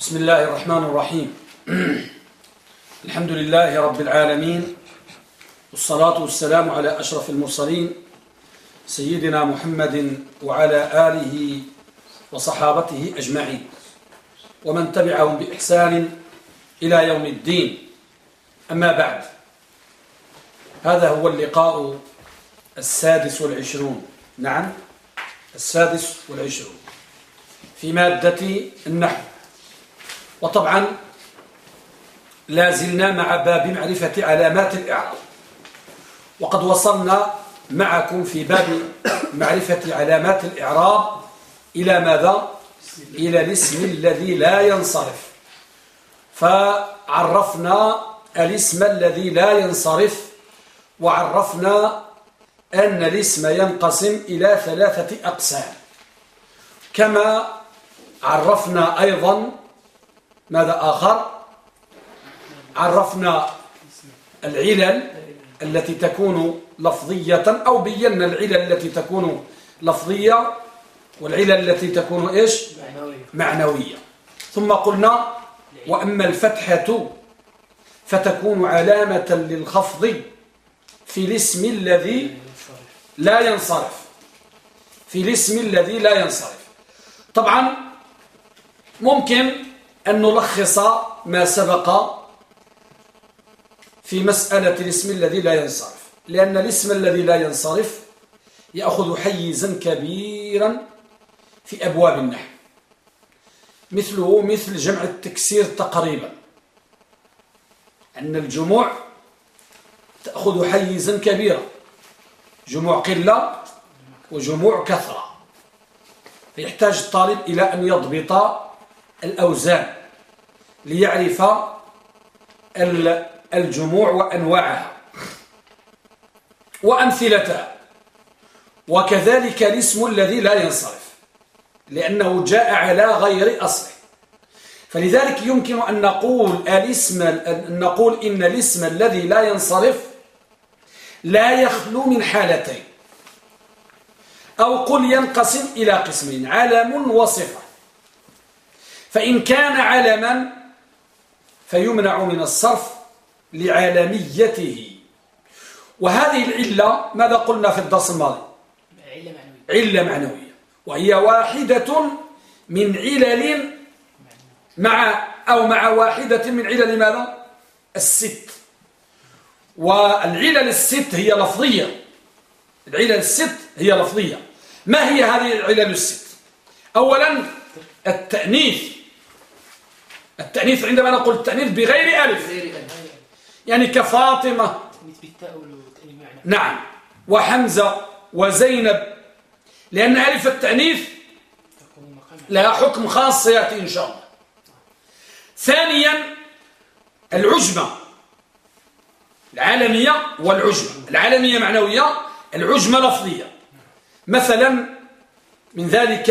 بسم الله الرحمن الرحيم. الحمد لله رب العالمين والصلاة والسلام على أشرف المرسلين سيدنا محمد وعلى آله وصحابته أجمعين. ومن تبعهم بإحسان إلى يوم الدين. أما بعد هذا هو اللقاء السادس والعشرون. نعم السادس والعشرون. في مادة النحو. وطبعا لا زلنا مع باب معرفة علامات الإعراب. وقد وصلنا معكم في باب معرفة علامات الإعراب إلى ماذا؟ إلى الاسم الذي لا ينصرف. فعرفنا الاسم الذي لا ينصرف وعرفنا أن الاسم ينقسم إلى ثلاثة أقسام. كما عرفنا أيضا ماذا آخر؟ عرفنا العلل التي تكون لفظية أو بينا العلل التي تكون لفظية والعلل التي تكون إيش؟ معنوية. ثم قلنا وأما الفتحة فتكون علامة للخفض في الاسم الذي لا ينصرف. في الاسم الذي لا ينصرف. طبعا ممكن أن نلخص ما سبق في مسألة الاسم الذي لا ينصرف. لأن الاسم الذي لا ينصرف يأخذ حيزا كبيرا في أبواب النحو. مثله مثل جمع التكسير تقريبا. أن الجموع تأخذ حيزا كبيرا. جموع قلة وجموع كثرة. فيحتاج الطالب إلى أن يضبط الأوزان. ليعرف الجموع وأنواعها وأمثلتها. وكذلك الاسم الذي لا ينصرف لأنه جاء على غير أصله. فلذلك يمكن أن نقول الاسم أن نقول إن الاسم الذي لا ينصرف لا يخلو من حالتين. أو قل ينقسم إلى قسمين علم وصفة. فإن كان علما فيمنع من الصرف لعالميته. وهذه العلة ماذا قلنا في الدرس الماضي؟ علة معنوية. علة معنوية. وهي واحدة من علل مع أو مع واحدة من علل ماذا؟ الست. والعلل الست هي لفظية. العلل الست هي لفظية. ما هي هذه العلل الست؟ أولا التأنيث. التأنيث عندما نقول التأنيث بغير ألف. يعني كفاطمة. نعم. وحمزة وزينب. لأن ألف التأنيث لها حكم خاص سيأتي إن شاء الله. ثانيا العجمة. العالمية والعجمة. العالمية معنوية العجمة لفظية. مثلا من ذلك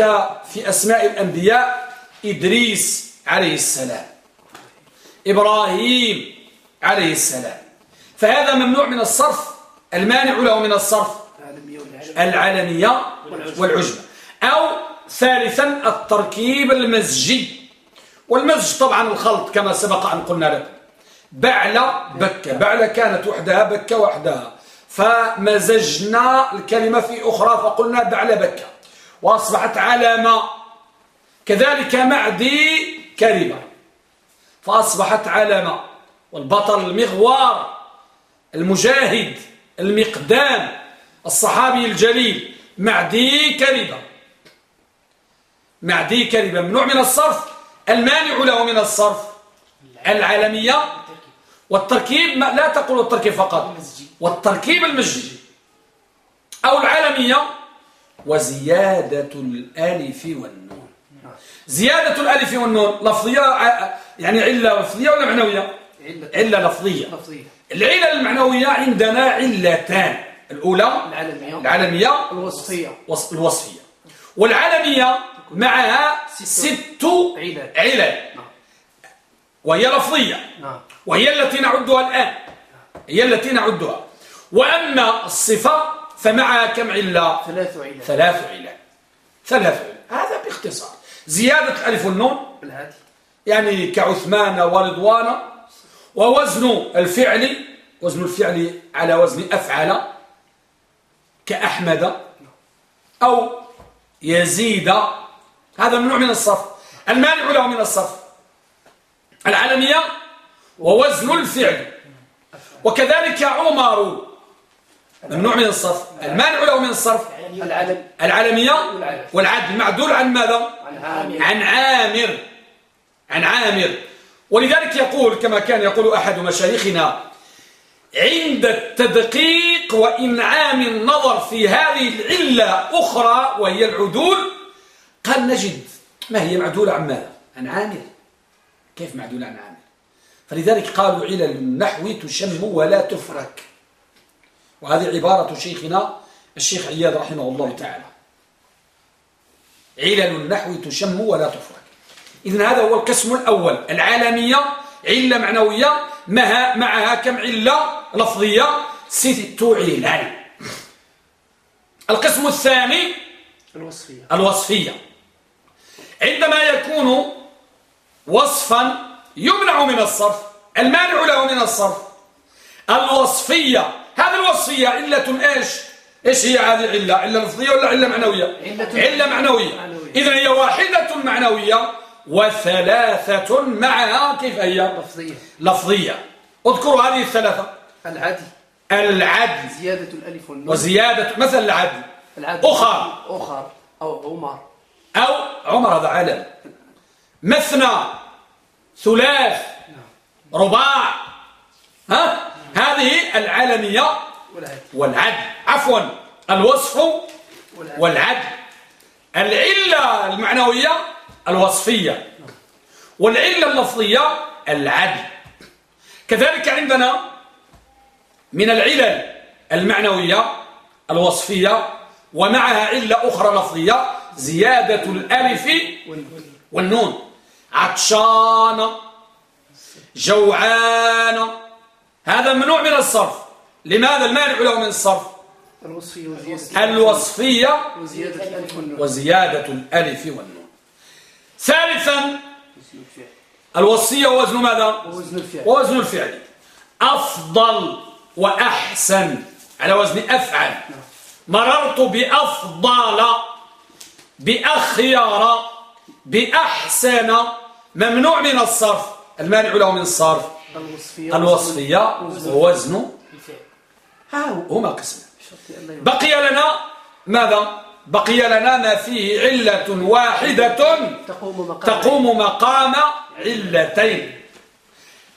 في أسماء الأنبياء إدريس عليه السلام. إبراهيم عليه السلام. فهذا ممنوع من الصرف المانع له من الصرف. العالمية والعجمة. أو ثالثا التركيب المزجي. والمزج طبعا الخلط كما سبق أن قلنا لكم بعلى بكة. بعلى كانت وحدها بكة وحدها. فمزجنا الكلمة في أخرى فقلنا بعلى بكة. وأصبحت علامة. كذلك معدي كلمة فأصبحت علامة والبطل المغوار المجاهد المقدام الصحابي الجليل. معدي كلمة معدي كلمة ممنوع من الصرف المانع له من الصرف. العالمية والتركيب لا تقول التركيب فقط والتركيب المجدي أو العالمية وزيادة الألف والنون. زيادة الألف والنون لفظية يعني علة لفظية ولا معنوية؟ علة. لفظية. العلة المعنوية عندنا علتان الأولى العالمية, العالمية الوصفية. الوصفية. والعالمية معها ست علل نعم. وهي لفظية. نعم. وهي التي نعدها الآن. هي التي نعدها. وأما الصفة فمعها كم علة؟ ثلاث علل ثلاث علل ثلاث علل هذا باختصار. زيادة الألف والنون. بالهادي يعني كعثمان ورضوان ووزن الفعل وزن الفعل على وزن أفعل كأحمد أو يزيد. هذا ممنوع من الصرف. المانع له من الصرف. العالمية ووزن الفعل. وكذلك عمر. ممنوع من الصرف. المانع له من الصرف. العالمية. والعدل. معدول عن ماذا؟ عن عامر. عن عامر. ولذلك يقول كما كان يقول أحد مشايخنا عند التدقيق وإنعام النظر في هذه العلة أخرى وهي العدول قال نجد ما هي معدولة عن ماذا؟ عن عامر. كيف معدولة عن عامر؟ فلذلك قالوا علل النحو تشم ولا تفرك. وهذه عبارة شيخنا الشيخ عياد رحمه الله تعالى. علل النحو تشم ولا تفرك. إذن هذا هو القسم الأول العالمية علة معنوية معها كم علة لفظية؟ ست علل القسم الثاني الوصفية. الوصفية. عندما يكون وصفا يمنع من الصرف المانع له من الصرف. الوصفية هذه الوصفية علة إيش؟ إيش هي هذه العلة علة لفظية ولا علة معنوية؟ علة. معنوية. إذا هي واحدة معنوية وثلاثة معها كيف هي؟ لفظية لفظية. اذكروا هذه الثلاثة. العدل. العدل. زيادة الألف والنون. وزيادة مثل العدل. العدل. أخر. أخر. أو عمر. أو عمر هذا علم. مثنى. ثلاث. رباع. ها؟ هذه العلمية والعدل. عفوا الوصف والعدل. العلة المعنوية الوصفية. والعلة اللفظية العدل. كذلك عندنا من العلل المعنوية الوصفية ومعها علة أخرى لفظية زيادة الألف والنون. عطشان جوعان. هذا ممنوع من الصرف. لماذا المانع له من الصرف؟ الوصفية وزيادة الوصفية وزيادة الألف والنون. ثالثا الوصية ووزن ماذا؟ ووزن الفعل. ووزن الفعل. أفضل وأحسن. على وزن أفعل. مررت بأفضل بأخيار بأحسن. ممنوع من الصرف. المانع له من الصرف. الوصفية الوصفية ووزن ها هما قسمان بقي لنا ماذا؟ بقي لنا ما فيه علة واحدة تقوم مقام تقوم مقام علتين.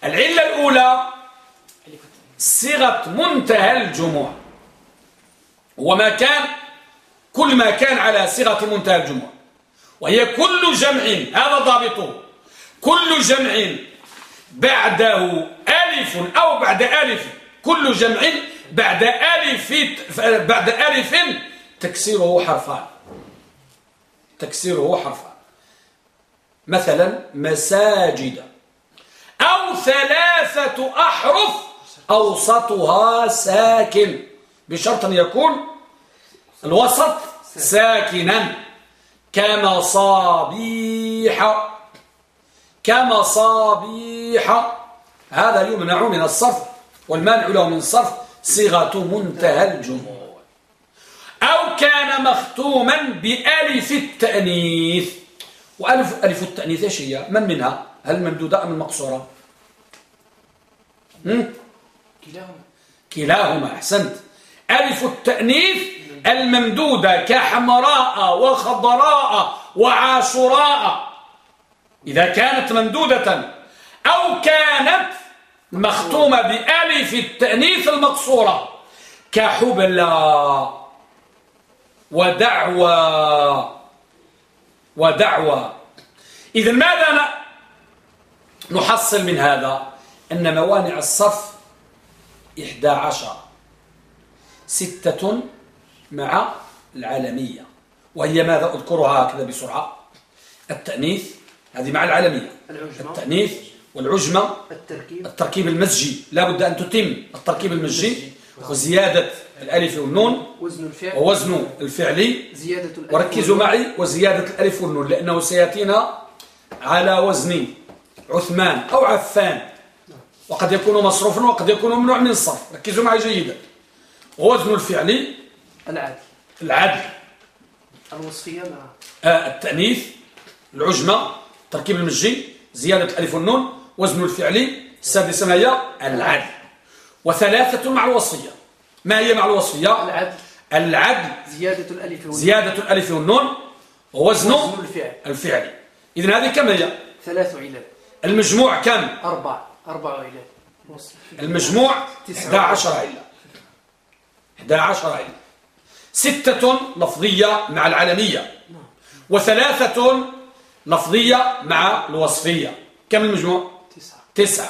العلة الأولى صيغة منتهى الجموع. وما كان كل ما كان على صيغة منتهى الجموع. وهي كل جمع هذا ضابطه. كل جمع بعده ألف أو بعد ألف كل جمع بعد ألف بعد ألف تكسيره حرفان. تكسيره حرفان. مثلا مساجد. أو ثلاثة أحرف أوسطها ساكن. بشرط أن يكون الوسط ساكنا. كمصابيح. كمصابيح. هذا يمنع من الصرف والمانع له من الصرف. صيغة منتهى الجموع أو كان مختوما بألف التأنيث. وألف ألف التأنيث إيش هي؟ من منها؟ هل ممدودة أم المقصورة؟ كلاهما. كلاهما أحسنت. ألف التأنيث الممدودة كحمراء وخضراء وعاشراء إذا كانت ممدودة أو كانت مختومة بألف التأنيث المقصورة. كحبلى ودعوى ودعوى. إذا ماذا نحصل من هذا؟ أن موانع الصرف إحدى عشر. ستة مع العالمية. وهي ماذا؟ أذكرها هكذا بسرعة. التأنيث هذه مع العالمية. العجمة. التأنيث والعجمة التركيب. التركيب المزجي لا بد أن تتم التركيب المزجي وزيادة الألف والنون وزن الفعل. ووزن الفعلي زيادة الألف وركزوا. معي وزيادة الألف والنون لأنه سيأتينا على وزن عثمان أو عفان. وقد يكون مصروفا وقد يكون ممنوع من الصرف ركزوا معي جيدا. وزن الفعل. العدل. العدل. الوصفية مع آه التأنيث. العجمة. تركيب المجي زيادة الألف والنون. وزن الفعل السادسة ما هي العدل. وثلاثة مع الوصية. ما هي مع الوصية؟ العدل. العدل. زيادة الألف والنون. زيادة الألف والنون وزن الفعل. الفعل. إذن هذه كم هي؟ ثلاث علل. المجموع كم؟ أربع أربع علل. المجموع تسعة. 11 علة 11 علة ستة لفظية مع العلمية وثلاثة لفظية مع الوصفية. كم المجموع؟ تسعة.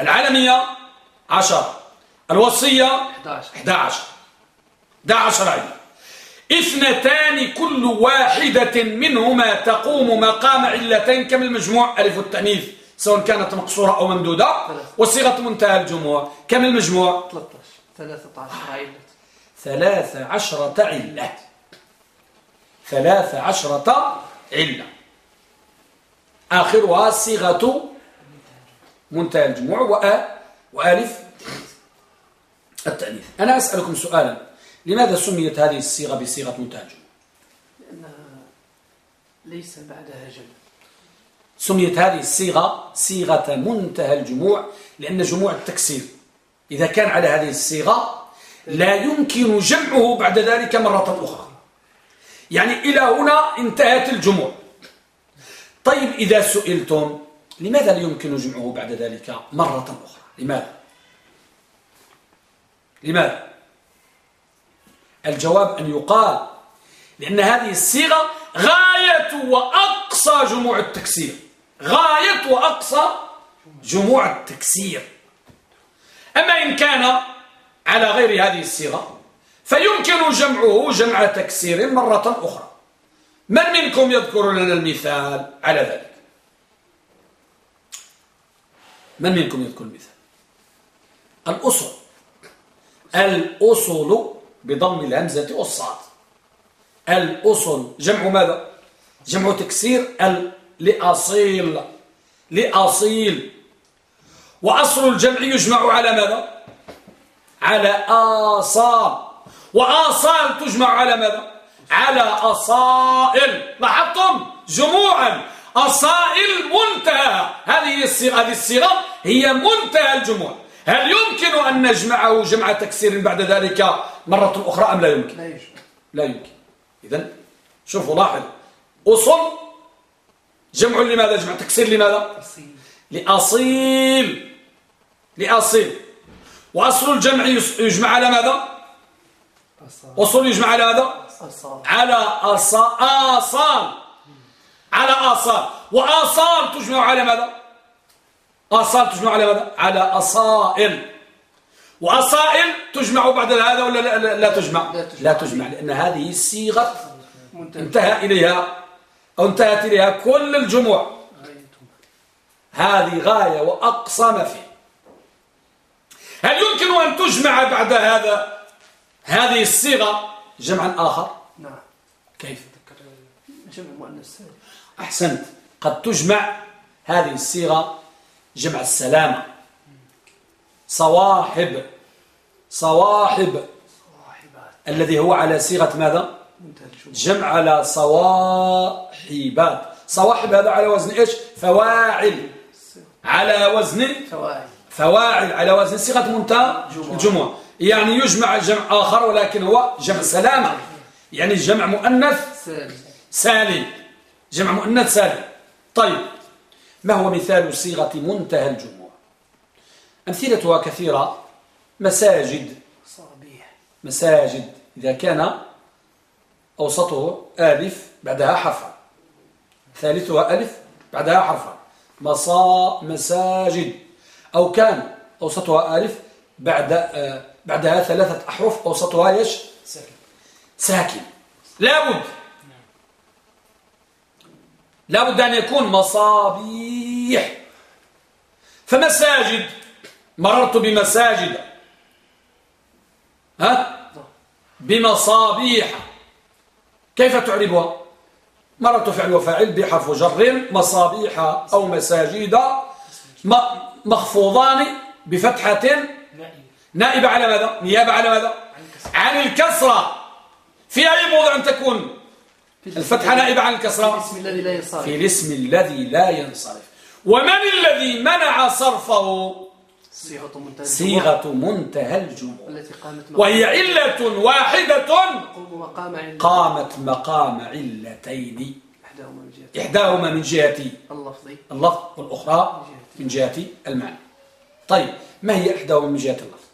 العلمية عشرة. الوصية 11 11 11 علة اثنتان كل واحدة منهما تقوم مقام علتين كم المجموع؟ ألف التأنيث سواء كانت مقصورة أو ممدودة. وصيغة منتهى الجموع. كم المجموع؟ 13 13 علة ثلاث عشرة علة ثلاث عشرة علة آخرها صيغة منتهى الجموع وآ وآلف التأنيث أنا أسألكم سؤالا. لماذا سميت هذه الصيغة بصيغة منتهى الجموع؟ لأنها ليس بعدها جمع. سميت هذه الصيغة صيغة منتهى الجموع لأن جموع التكسير. إذا كان على هذه الصيغة لا يمكن جمعه بعد ذلك مرة أخرى. يعني إلى هنا انتهت الجموع. طيب إذا سئلتم لماذا لا يمكن جمعه بعد ذلك مرة أخرى؟ لماذا؟ لماذا؟ الجواب أن يقال لأن هذه الصيغة غاية وأقصى جموع التكسير. غاية وأقصى جموع التكسير. أما إن كان على غير هذه الصيغة فيمكن جمعه جمع تكسير مرة أخرى. من منكم يذكر لنا المثال على ذلك؟ من منكم يذكر المثال؟ الأصل الأصل بضم الهمزة والصاد. الأصل جمع ماذا؟ جمع تكسير ال لأصيل. لأصيل. وأصل الجمع يجمع على ماذا؟ على آصال. وآصال تجمع على ماذا؟ على أصائل. لاحظتم؟ جموعا. أصائل منتهى. هذه الصيغة هذه الصيغة هي منتهى الجموع هل يمكن أن نجمعه جمع تكسير بعد ذلك مرة أخرى أم لا يمكن؟ لا يجمع لا يمكن. إذن شوفوا لاحظ أصل جمع لماذا؟ جمع تكسير لماذا؟ أصيل. لأصيل. لأصيل. وأصل الجمع يجمع على ماذا؟ أصال. أصل يجمع على ماذا؟ أصال. على أصا- آصال. على آصال وآصال تجمع على ماذا؟ آصال تجمع على ماذا؟ على أصائل. وأصائل تجمع بعد هذا ولا لا, لا, لا تجمع؟ لا تجمع. لا تجمع لأن هذه صيغة انتهى إليها أو انتهت إليها كل الجموع. هذه غاية وأقصى ما فيه. هل يمكن أن تجمع بعد هذا؟ هذه الصيغة جمعا آخر؟ نعم. كيف؟ جمع مؤنث سالم أحسنت. قد تجمع هذه الصيغة جمع السلامة صواحب. صواحب. الذي هو على صيغة ماذا؟ جمع على صواحبات. صواحب هذا على وزن إيش؟ فواعل. على وزن فواعل. فواعل. على وزن صيغة منتهى. الجموع يعني يجمع جمع آخر ولكن هو جمع سلامة. يعني جمع مؤنث سالم. جمع مؤنث سالم. طيب ما هو مثال صيغة منتهى الجموع؟ أمثلتها كثيرة. مساجد. صابيح مساجد. إذا كان أوسطه ألف بعدها حرفا. ثالثها ألف بعدها حرفا. مصا مساجد. أو كان أوسطها ألف بعد آه، بعدها ثلاثة أحرف أوسطها إيش؟ ساكن. ساكن. لابد لابد أن يكون مصابيح. فمساجد مررت بمساجد. ها؟ بمصابيح. كيف تعربها؟ مرة فعل وفاعل بحرف جر مصابيح أو مساجد مخفوضان بفتحة. نائبة على ماذا؟ نيابة على ماذا؟ عن الكسرة. في أي موضع تكون؟ الفتحة نائبة عن الكسرة. في الاسم الذي لا ينصرف. في الاسم الذي لا ينصرف. ومن الذي منع صرفه؟ صيغة منتهى صيغة منتهى الجموع. التي قامت وهي علة واحدة. مقام قامت مقام علتين. إحداهما من جهة إحداهما من جهة اللفظي. اللفظ والأخرى من جهة المعنى. طيب ما هي إحداهما من جهة اللفظ؟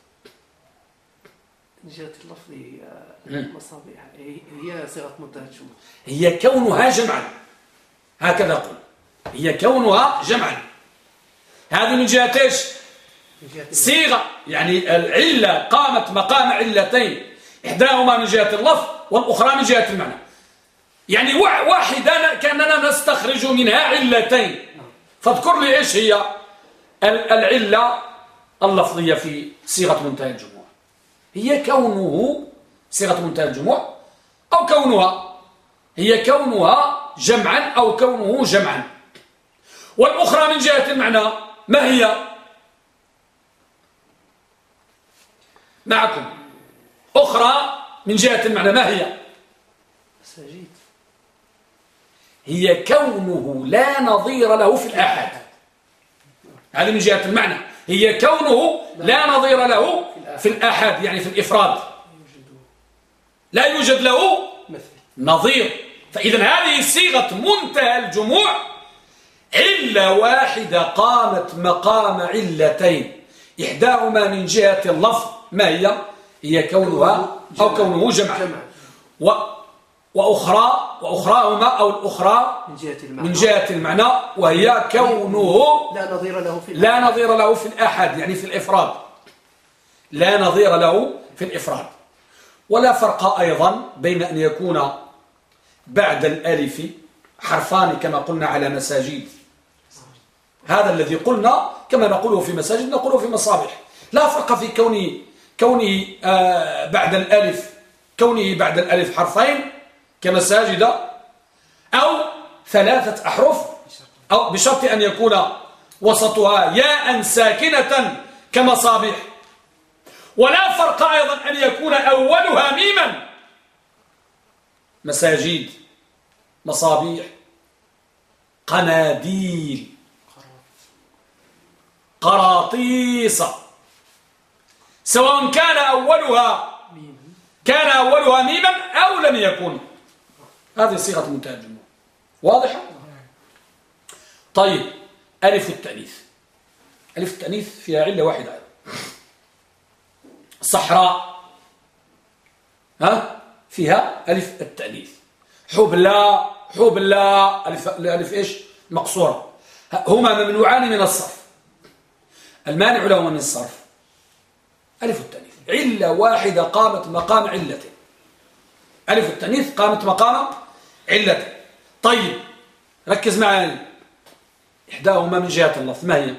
من جهة اللفظ هي. مصابيح هي- صيغة منتهى الجموع هي كونها جمعا. هكذا قل هي كونها جمعا. هذه من جهة اللفظ. صيغة. يعني العلة قامت مقام علتين. إحداهما من جهة اللفظ والأخرى من جهة المعنى. يعني وا- واحدة كأننا نستخرج منها علتين. فاذكر لي إيش هي ال- العلة اللفظية في صيغة منتهى الجموع. هي كونه صيغة منتهى الجموع أو كونها هي كونها جمعا أو كونه جمعا. والأخرى من جهة المعنى ما هي؟ معكم. أخرى من جهة المعنى ما هي؟ مساجد. هي كونه لا نظير له في الأحد هذه من جهة المعنى. هي كونه لا نظير له في الأحد يعني في الإفراد. لا يوجد له نظير. فإذا هذه صيغة منتهى الجموع. علة واحدة قامت مقام علتين. إحداهما من جهة اللفظ ما هي؟ هي كونها أو كونه جمع. و وأخرى وأخراهما أو الأخرى من جهة المعنى. من جهة المعنى. وهي كونه لا نظير له في لا نظير له في الأحد يعني في الإفراد. لا نظير له في الإفراد. ولا فرق أيضا بين أن يكون بعد الألف حرفان كما قلنا على مساجد. هذا الذي قلنا كما نقوله في مساجد نقوله في مصابيح. لا فرق في كونه كونه آه بعد الألف كونه بعد الألف حرفين كمساجد أو ثلاثة أحرف أو بشرط أن يكون وسطها ياء ساكنة كمصابيح. ولا فرق أيضا أن يكون أولها ميما. مساجد مصابيح قناديل قراطيس. سواء كان أولها كان أولها ميما أو لم يكن. هذه صيغة منتهى واضحة؟ طيب ألف التأنيث. ألف التأنيث فيها علة واحدة صحراء ها؟ فيها ألف التأنيث حبلى حبلى ألف, ألف إيش؟ مقصورة. هما ممنوعان من الصرف. المانع لهما من الصرف. ألف التأنيث علة واحدة قامت مقام علة. ألف التأنيث قامت مقام علة. طيب ركز معي إحداهما من جهة اللفظ ما هي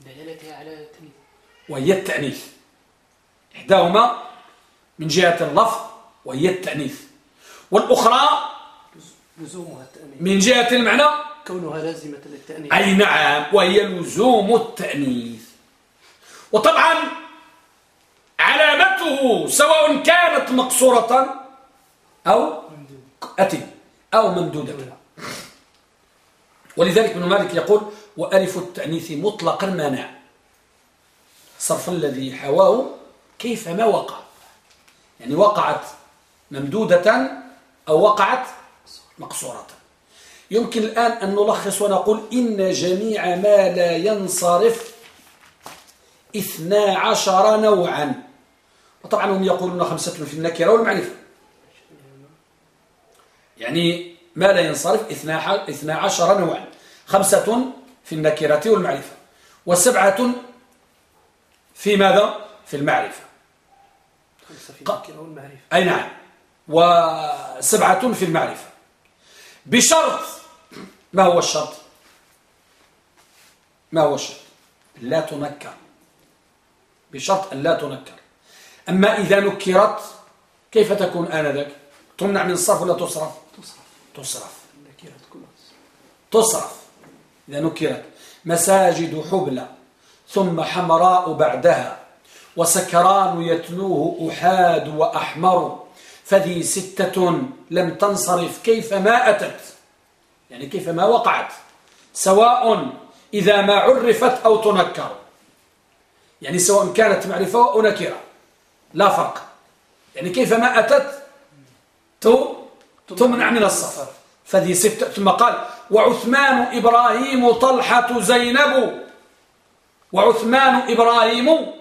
دلالتها على التمييز وهي التأنيث إحداهما من جهة اللفظ وهي التأنيث. والأخرى لزومها التأنيث. من جهة المعنى كونها لازمة للتأنيث. أي نعم وهي لزوم التأنيث. وطبعا علامته سواء كانت مقصورة أو أتي أو ممدودة. ولذلك ابن مالك يقول وألف التأنيث مطلقا مانع صرف الذي حواه كيفما وقع؟ يعني وقعت ممدودة أو وقعت مقصورة. يمكن الآن أن نلخص ونقول إن جميع ما لا ينصرف اثنا عشر نوعا. وطبعا هم يقولون خمسة في النكرة والمعرفة. يعني ما لا ينصرف اثنا عشر نوعا. خمسة في النكرة والمعرفة. وسبعة في ماذا؟ في المعرفة. خمسة في ق- الذكر والمعرفة أي نعم. وسبعة في المعرفة. بشرط ما هو الشرط؟ ما هو الشرط؟ لا تنكر. بشرط أن لا تنكر. أما إذا نكرت كيف تكون آنذاك؟ تمنع من الصرف ولا تصرف؟ تصرف. تصرف. تصرف. إذا نكرت. مساجد حبلى ثم حمراء بعدها. وسكران يتلوه أحاد وأحمر فذي ستة لم تنصرف كيف ما أتت؟ يعني كيف ما وقعت؟ سواء إذا ما عرفت أو تنكر. يعني سواء كانت معرفة أو نكرة. لا فرق. يعني كيف ما أتت؟ تمنع من الصرف. فذي ستة. ثم قال وعثمان إبراهيم طلحة زينب. وعثمان إبراهيم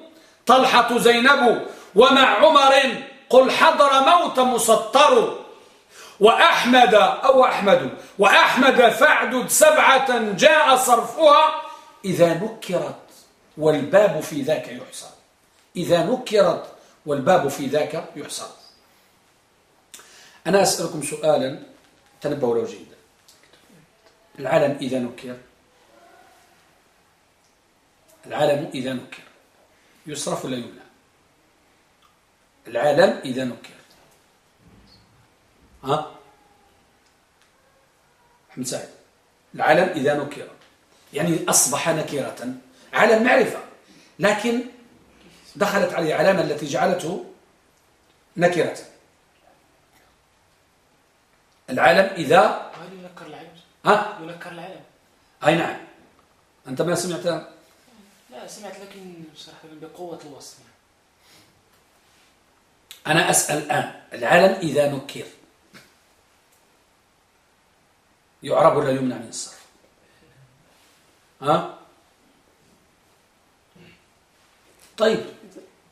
طلحة زينب ومع عمر قل حضر موت مسطر وأحمد أو أحمد وأحمد فاعدد سبعة جاء صرفها إذا نكرت والباب في ذاك يحصى إذا نكرت والباب في ذاك يحصى أنا أسألكم سؤالا تنبهوا له جيدا العلم إذا نكر. العلم إذا نكر. يصرف ولا يمنع؟ العالم إذا نكر ها؟ محمد سعيد. العلم إذا نكر. يعني أصبح نكرة. علم معرفة. لكن دخلت عليه علامة التي جعلته نكرة. العالم إذا هل ينكر العلم ها؟ ينكر العلم أي نعم. أنت ما سمعت لا سمعت لكن صراحة بقوة الوصف. أنا أسأل الآن العلم إذا نكر. يعرب ولا يمنع من الصرف؟ ها؟ طيب.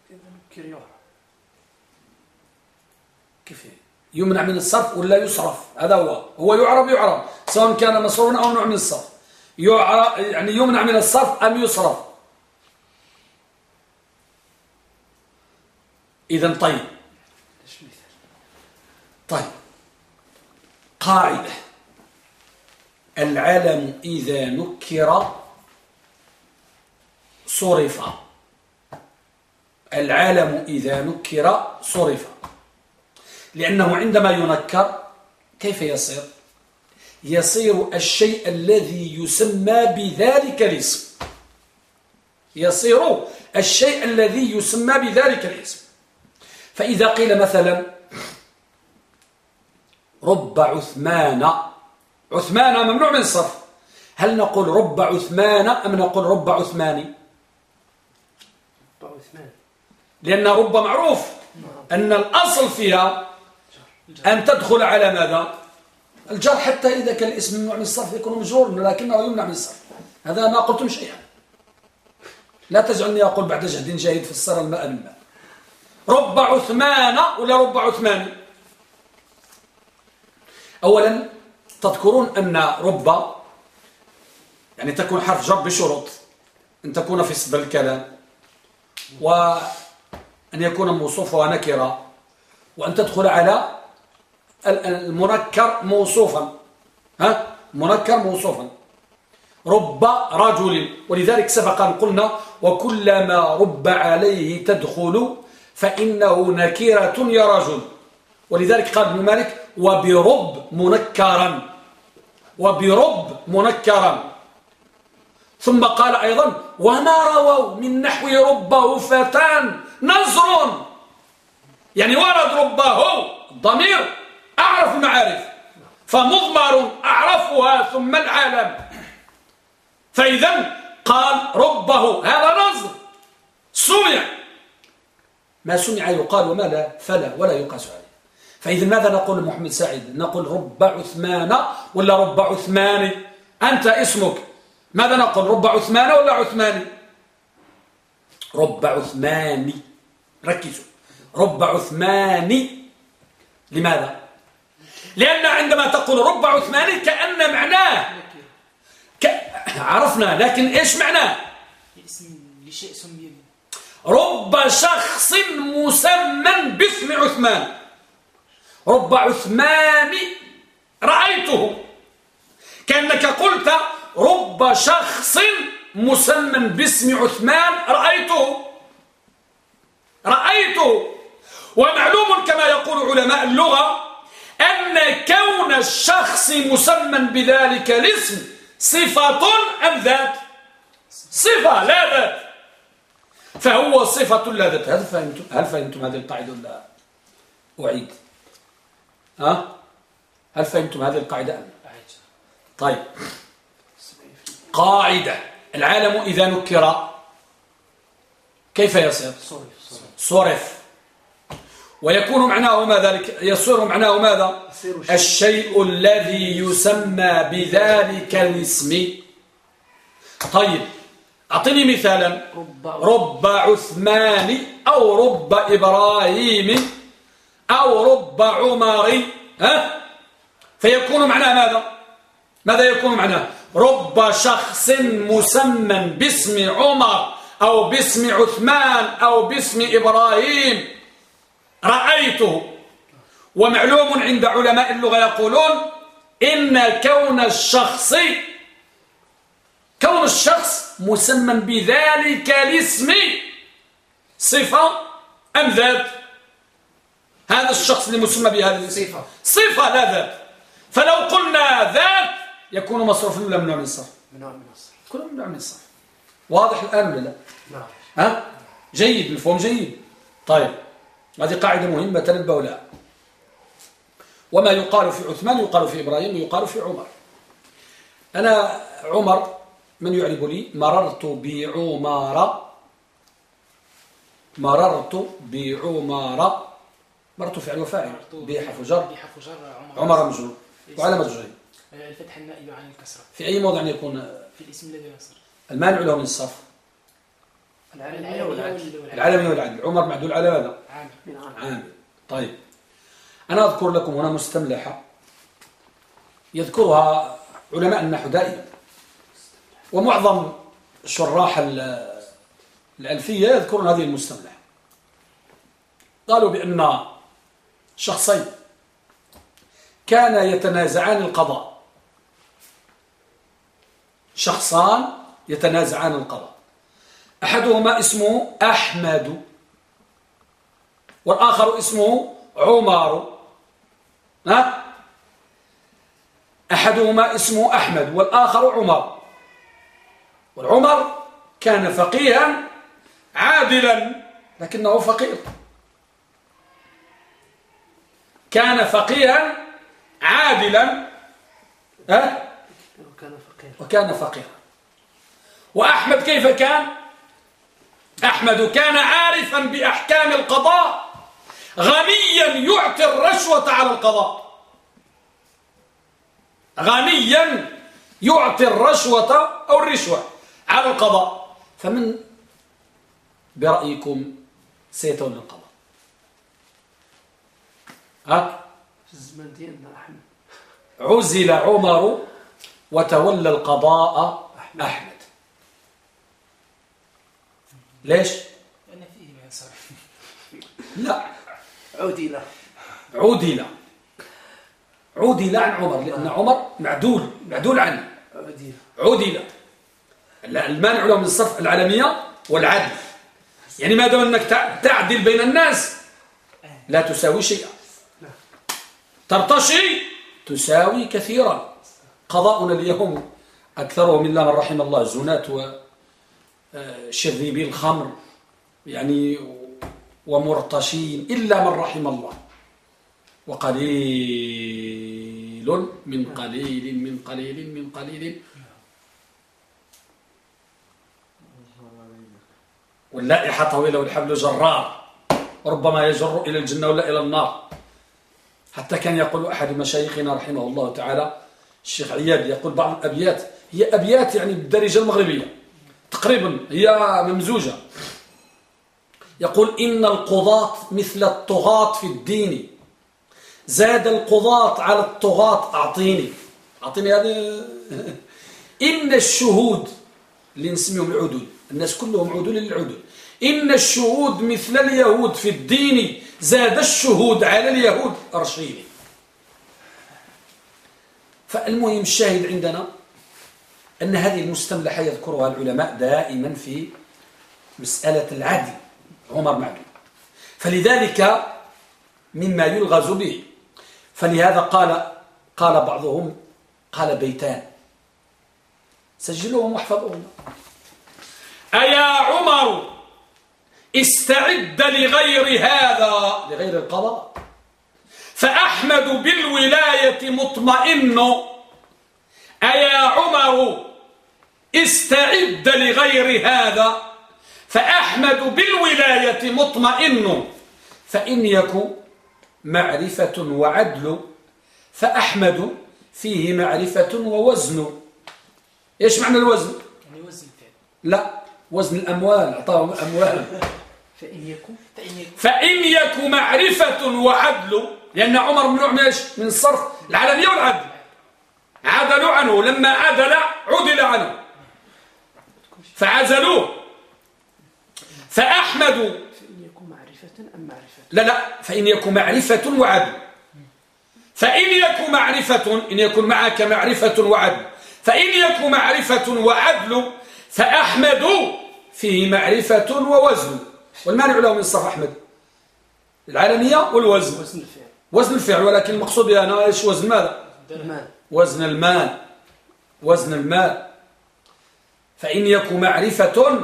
إذا نكر يعرف كيف؟ يمنع من الصرف ولا يصرف؟ هذا هو. هو يعرب يعرب. سواء كان مصرورا أو نوع من الصرف. يعرب يعني يمنع من الصرف أم يصرف؟ إذا طيب. طيب. قاعدة. العلم إذا نكر صرف. العالم إذا نكر صرف. لأنه عندما ينكر كيف يصير؟ يصير الشيء الذي يسمى بذلك الاسم. يصير الشيء الذي يسمى بذلك الاسم. فإذا قيل مثلا رب عثمان عثمان ممنوع من الصرف. هل نقول رب عثمان أم نقول رب عثماني عثمان. لأن رب معروف أن الأصل فيها أن تدخل على ماذا؟ الجر حتى إذا كان الاسم ممنوع من الصرف يكون مجرور لكنه يمنع من الصرف. هذا ما قلتم شيئا لا تجعلني أقول بعد جهد جاهد في الصر الماء بالماء رب عثمان ولا رب عثمان؟ أولا تذكرون أن رب يعني تكون حرف جر بشروط أن تكون في صدر الكلام وأن يكون موصوفها نكرة وأن تدخل على المنكر موصوفا. ها؟ منكر موصوفا. رب رجل ولذلك سبق أن قلنا وكلما رب عليه تدخل فإنه نكيرة يا رجل. ولذلك قال ابن مالك وبرب منكرا. وبرب منكرا. ثم قال أيضا وما رووا من نحو ربه فتان نزر. يعني ورد ربه. الضمير أعرف المعارف. فمضمر أعرفها ثم العالم. فإذا قال ربه. هذا نظر سمع ما سمع يقال وما لا فلا ولا يقاس عليه. فإذا ماذا نقول محمد سعيد؟ نقول رب عثمان ولا رب عثمان أنت اسمك. ماذا نقول؟ رب عثمان ولا عثماني؟ رب عثماني. ركزوا. رب عثماني. لماذا؟ لأن عندما تقول رب عثماني كأن معناه. ك... عرفنا لكن إيش معناه؟ لشيء سمي رب شخص مسمى باسم عثمان. رب عثمان رأيته. كأنك قلت رب شخص مسمى باسم عثمان رأيته. رأيته. ومعلوم كما يقول علماء اللغة أن كون الشخص مسمى بذلك الاسم صفة أم ذات؟ صفة لا ذات. فهو صفة لا ذات. هل فهمتم, هل فهمتم هذه القاعدة ولا أعيد. ها؟ هل فهمتم هذه القاعدة أم طيب. قاعدة. العالم إذا نكر. كيف يصير؟ صرف. ويكون معناه ما ذلك يصير معناه ماذا؟ الشيء الذي يسمى بذلك الاسم. طيب. أعطني مثالا. رب عثمان أو رب إبراهيم أو رب عمر. ها؟ فيكون معناه ماذا؟ ماذا يكون معناه؟ رب شخص مسمى باسم عمر أو باسم عثمان أو باسم إبراهيم. رأيته. ومعلوم عند علماء اللغة يقولون إن كون الشخص كون الشخص مسمى بذلك الاسم. صفة أم ذات؟ هذا الشخص اللي مسمى بهذا الاسم. صفة. صفة لا ذات. فلو قلنا ذات يكون مصروف ولا ممنوع من الصرف ممنوع من الصرف كل ممنوع من الصرف واضح الآن ولا لا؟ نعم. ها؟ جيد الفهم جيد. طيب هذه قاعدة مهمة تنبه لها وما يقال في عثمان يقال في إبراهيم ويقال في عمر. أنا عمر من يعرب لي؟ مررت بعمر مررت بعمر مررت فعل وفاعل. بحرف جر. عمر مجرور. وعلامة جره الفتح النائب عن الكسرة. في أي موضع يكون؟ في الاسم الذي يصر المانع له من الصرف. العالمية والعدل. العالمية والعدل. عمر معدول على ماذا عامل. عامل. طيب. أنا أذكر لكم هنا مستملحة. يذكرها علماء النحو دائما. ومعظم شراح الألفية يذكرون هذه المستملحة قالوا بأن شخصين كان يتنازعان القضاء. شخصان يتنازعان القضاء. أحدهما اسمه أحمد والآخر اسمه عمر. ها؟ أحدهما اسمه أحمد والآخر عمر. والعمر كان فقيها عادلا لكنه فقير. كان فقيها عادلا ها؟ وكان فقيرا. وكان فقيرا. وأحمد كيف كان؟ أحمد كان عارفا بأحكام القضاء غنيا يعطي الرشوة على القضاء. غنيا يعطي الرشوة أو الرشوة. على القضاء. فمن برأيكم سيتولى القضاء. ها؟ في الزمان ديالنا أحمد عزل عمر وتولى القضاء أحمد. ليش؟ لأن فيه ما ينصرف لا. عدل. عدل. عدل عن عمر لأن عمر معدول معدول عنه. عدل. عدل. المانع له من الصرف العالمية والعدل. يعني ما دام أنك تع- تعدل بين الناس لا تساوي شيئا. ترتشي تساوي كثيرا. قضاؤنا اليوم أكثرهم إلا من رحم الله زنات وشذيبي الخمر يعني ومرتشين إلا من رحم الله. وقليل من قليل من قليل من قليل. واللائحة طويلة والحبل جرار. ربما يجر إلى الجنة ولا إلى النار. حتى كان يقول أحد مشايخنا رحمه الله تعالى الشيخ عياد يقول بعض الأبيات هي أبيات يعني بالدارجة المغربية. تقريبا هي ممزوجة. يقول إن القضاة مثل الطغاة في الدين. زاد القضاة على الطغاة أعطيني. أعطيني هذا إن الشهود اللي نسميهم العدول. الناس كلهم عدول للعدول. إن الشهود مثل اليهود في الدين زاد الشهود على اليهود أرشيني فالمهم الشاهد عندنا أن هذه المستملحة يذكرها العلماء دائما في مسألة العدل عمر معدول فلذلك مما يلغز به. فلهذا قال قال بعضهم قال بيتان. سجلوهم واحفظوهم. أيا عمر استعد لغير هذا. لغير القضاء. فأحمد بالولاية مطمئن. أيا عمر استعد لغير هذا. فأحمد بالولاية مطمئن. فإن يكو معرفة وعدل فأحمد فيه معرفة ووزن. إيش معنى الوزن؟ يعني وزن الفعل لا. وزن الأموال أعطاهم أموال. فإن يكن فإن يكون معرفة وعدل لأن عمر ممنوع من إيش؟ من الصرف العلنية والعدل عدلوا عنه. لما عدل عدل عنه. فعزلوه. فأحمد فإن يكن معرفة أم معرفة؟ لا لا. فإن يكن معرفة وعدل. فإن يكن معرفة إن يكن معك معرفة وعدل. فإن يكن معرفة وعدل فأحمد فيه معرفة ووزن. والمانع له من الصرف أحمد. العالمية والوزن. وزن الفعل. وزن الفعل ولكن المقصود هنا إيش؟ وزن ماذا؟ المال. وزن المال. وزن المال. فإن يكن معرفة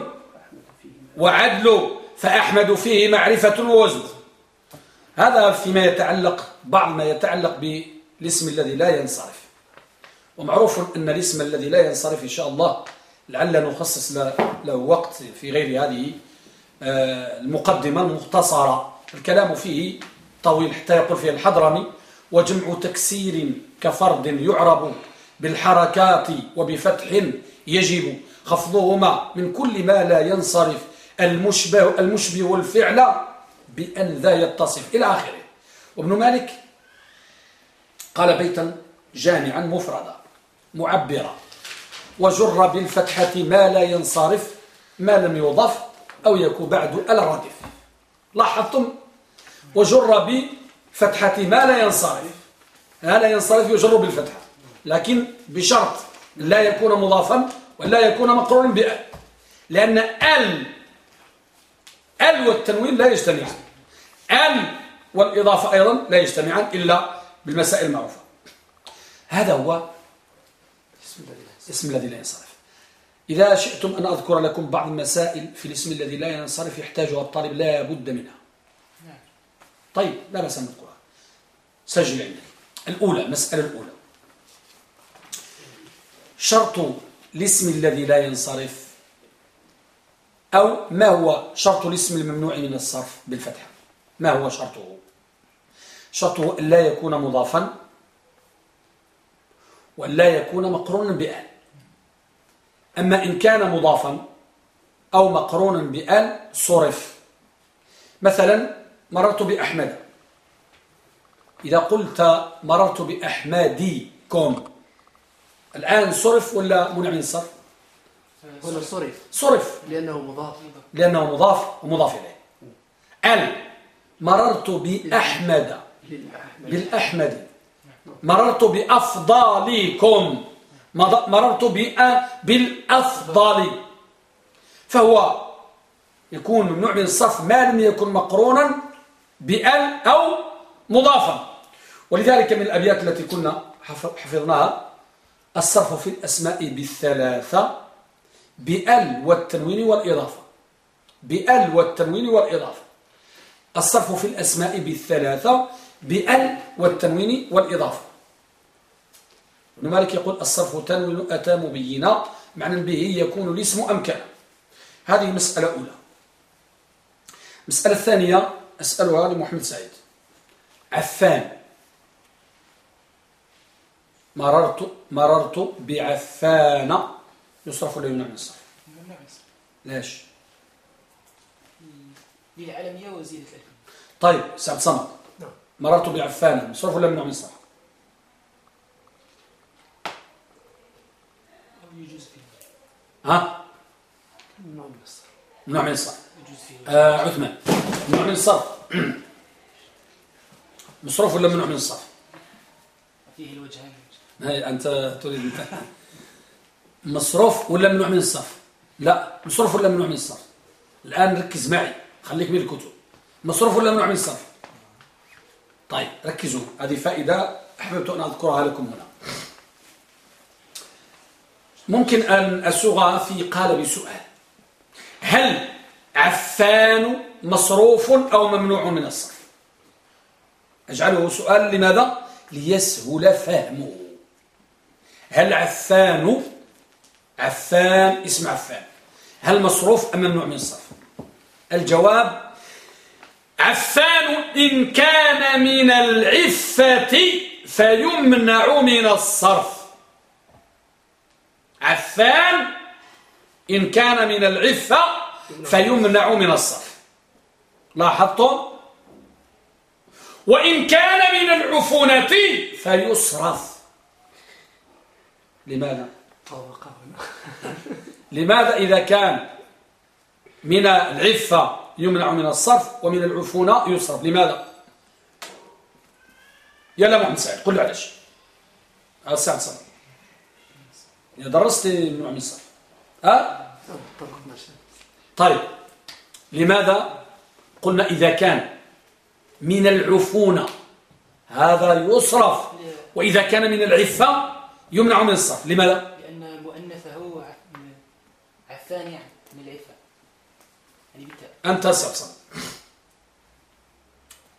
وعدل فأحمد فيه معرفة ووزن. هذا فيما يتعلق بعض ما يتعلق بالاسم الذي لا ينصرف. ومعروف أن الاسم الذي لا ينصرف إن شاء الله لعل نخصص له- وقت في غير هذه آه، المقدمة المختصرة. الكلام فيه طويل حتى يقول فيه الحضرمي وجمع تكسير كفرد يعرب بالحركات وبفتح يجب خفضهما من كل ما لا ينصرف المشبه, المشبه الفعل بأن ذا يتصف. إلى آخره. وابن مالك قال بيتا جامعا مفردا معبرا. وجر بالفتحة ما لا ينصرف ما لم يضف أو يكون بعد الردف. لاحظتم؟ وجر بفتحة ما لا ينصرف. ما لا ينصرف يجر بالفتحة. لكن بشرط لا يكون مضافا ولا يكون مقرون بأل لأن ال ال والتنوين لا يجتمعان. ال والإضافة أيضا لا يجتمعان إلا بالمسائل المعروفة. هذا هو. بسم الله. الاسم الذي لا ينصرف. إذا شئتم أن أذكر لكم بعض المسائل في الاسم الذي لا ينصرف يحتاجها الطالب لا بد منها. طيب لا بأس أن نذكرها. سجل عندك الأولى المسألة الأولى. شرط الاسم الذي لا ينصرف أو ما هو شرط الاسم الممنوع من الصرف بالفتحة؟ ما هو شرطه؟ شرطه أن لا يكون مضافا ولا يكون مقرونا بآل. أما إن كان مضافا أو مقرونا بآل صرف. مثلا مررت بأحمد. إذا قلت مررت بأحمديكم الآن صرف ولا منع من الصرف هنا صرف. صرف. لأنه مضاف. لأنه مضاف ومضاف إليه. ال مررت بأحمد. بالأحمد. مررت بأفضالكم مررت بالأفضل. فهو يكون ممنوع من الصرف ما لم يكن مقرونا بأل أو مضافا. ولذلك من الأبيات التي كنا حف- حفظناها الصرف في الأسماء بالثلاثة بأل والتنوين والإضافة. بأل والتنوين والإضافة. الصرف في الأسماء بالثلاثة بأل والتنوين والإضافة. ابن مالك يقول الصرف تنوين أتى مبينا معنى به يكون الاسم أم كان هذه مسألة أولى. المسألة الثانية أسألها لمحمد سعيد. عفان. مررت مررت بعفان يصرف ولا يمنع من الصرف. ليش؟ للعالمية وزيادة طيب سعد صمد. نعم. مررت بعفان يصرف ولا يمنع من الصرف أو يجوز فيه ها؟ ممنوع من الصرف. ممنوع من الصرف. آه عثمان. ممنوع من الصرف. مصروف ولا ممنوع من الصرف؟ فيه الوجهان هاي أنت تريد أنت. مصروف ولا ممنوع من الصرف؟ لا مصروف ولا ممنوع من الصرف؟ الآن ركز معي خليك من الكتب. مصروف ولا ممنوع من الصرف؟ طيب ركزوا. هذه فائدة أحببت أن أذكرها لكم هنا. ممكن أن أسوغ في قالب سؤال. هل عفان مصروف أو ممنوع من الصرف؟ أجعله سؤال لماذا؟ ليسهل فهمه. هل عفان عفان اسم عفان. هل مصروف أم ممنوع من الصرف؟ الجواب عفان إن كان من العفة فيمنع من الصرف. عفان إن كان من العفة فيمنع من الصرف. لاحظتم؟ وإن كان من العفونة فيصرف. لماذا؟ لماذا إذا كان من العفة يمنع من الصرف ومن العفونة يصرف؟ لماذا؟ يلا محمد سعيد قل له علاش. هذا سعد صبر درست ممنوع من الصرف. ها؟ طيب لماذا قلنا إذا كان من العفونة هذا يصرف وإذا كان من العفة يمنع من الصرف؟ لماذا؟ لأن مؤنثه عفان يعني من العفة. يعني أنت صفصف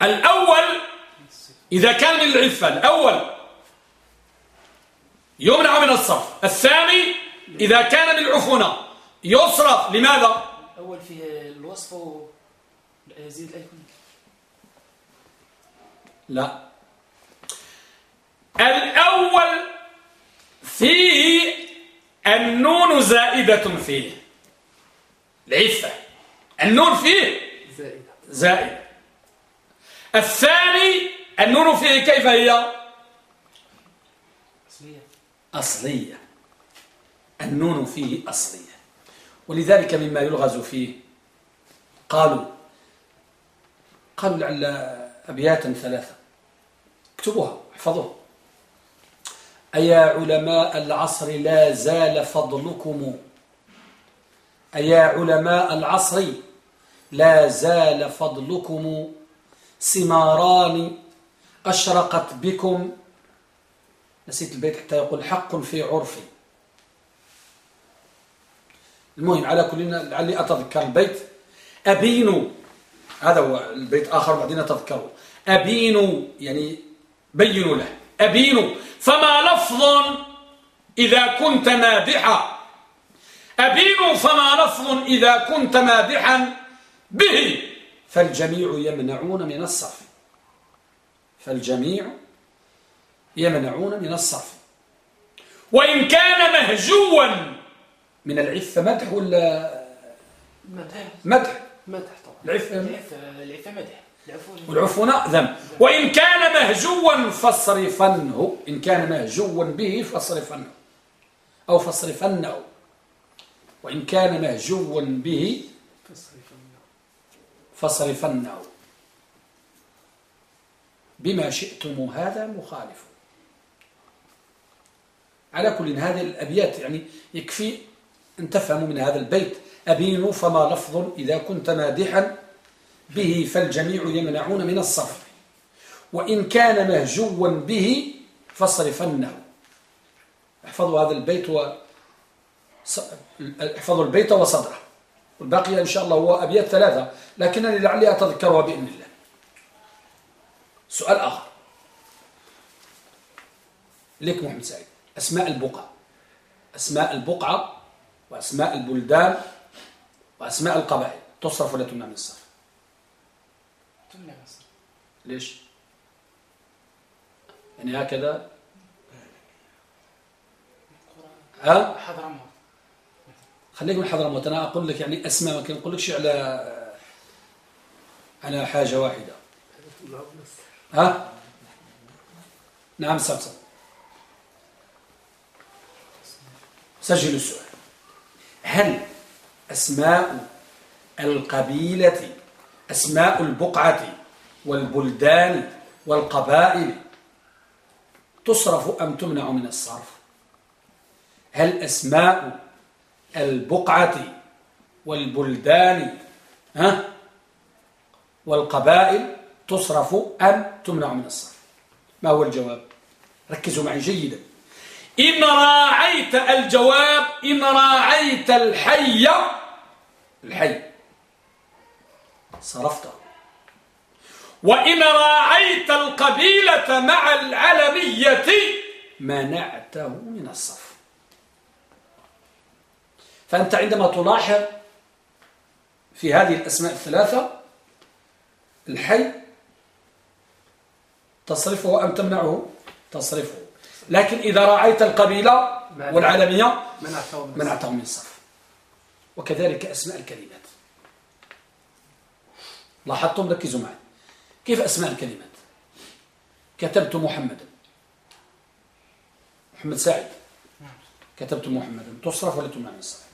الأول إذا كان من العفة الأول يمنع من الصرف. الثاني إذا كان من العفونة يصرف. لماذا؟ الأول فيه الوصف يزيد الأيكون. لا. الأول فيه النون زائدة فيه. العفة. النون فيه زائدة. زائدة الثاني النون فيه كيف هي؟ أصلية. النون فيه أصلية. ولذلك مما يلغز فيه قالوا قالوا لعل أبياتا ثلاثة. اكتبوها احفظوها. أيا علماء العصر لا زال فضلكم. أيا علماء العصر لا زال فضلكم. سماران أشرقت بكم. نسيت البيت حتى يقول حق في عرفي المهم على كل لعلي أتذكر البيت. أبين هذا هو البيت آخر بعدين أتذكره. أبين يعني بينوا له. أبين فما لفظ إذا كنت مادحا أبين فما لفظ إذا كنت مادحا به. فالجميع يمنعون من الصرف. فالجميع يمنعون من الصرف. وإن كان مهجوا. من العفة مدح ولا مدح. مدح؟ مدح طبعا. العفة العفة مدح. والعفونة ذم. وإن كان مهجوا فاصرفنه. إن كان مهجوا به فاصرفنه. أو فاصرفنه. وإن كان مهجوا به فاصرفنه. بما شئتم هذا مخالف على كل هذه الأبيات يعني يكفي أن تفهموا من هذا البيت. أبين فما لفظ إذا كنت مادحا به فالجميع يمنعون من الصرف. وإن كان مهجوا به فاصرفنه. احفظوا هذا البيت و احفظوا البيت وصدره. والباقي إن شاء الله هو أبيات ثلاثة لكنني لعلي أتذكرها بإذن الله. سؤال آخر. لك محمد سعيد. أسماء البقعة أسماء البقعة وأسماء البلدان وأسماء القبائل. تصرف ولا تمنع من الصرف؟ تمنع من الصرف. ليش؟ يعني هكذا. ها؟ حضرموت خليك من حضرموت أنا أقول لك يعني أسماء ما أقول لكش على على حاجة واحدة. ها؟ نعم سبسب سجل السؤال. هل أسماء القبيلة أسماء البقعة والبلدان والقبائل تصرف أم تمنع من الصرف؟ هل أسماء البقعة والبلدان ها والقبائل تصرف أم تمنع من الصرف؟ ما هو الجواب؟ ركزوا معي جيدا. إن راعيت الجواب إن راعيت الحي. الحي. صرفته وإن راعيت القبيلة مع العلمية منعته من الصرف. فأنت عندما تلاحظ في هذه الأسماء الثلاثة الحي تصرفه أم تمنعه؟ تصرفه. لكن إذا راعيت القبيلة والعالمية منعته من الصرف وكذلك أسماء الكلمات. لاحظتم؟ ركزوا معي. كيف أسماء الكلمات؟ كتبت محمدا. محمد سعيد. كتبت محمدا. تصرف ولا تمنع من الصرف؟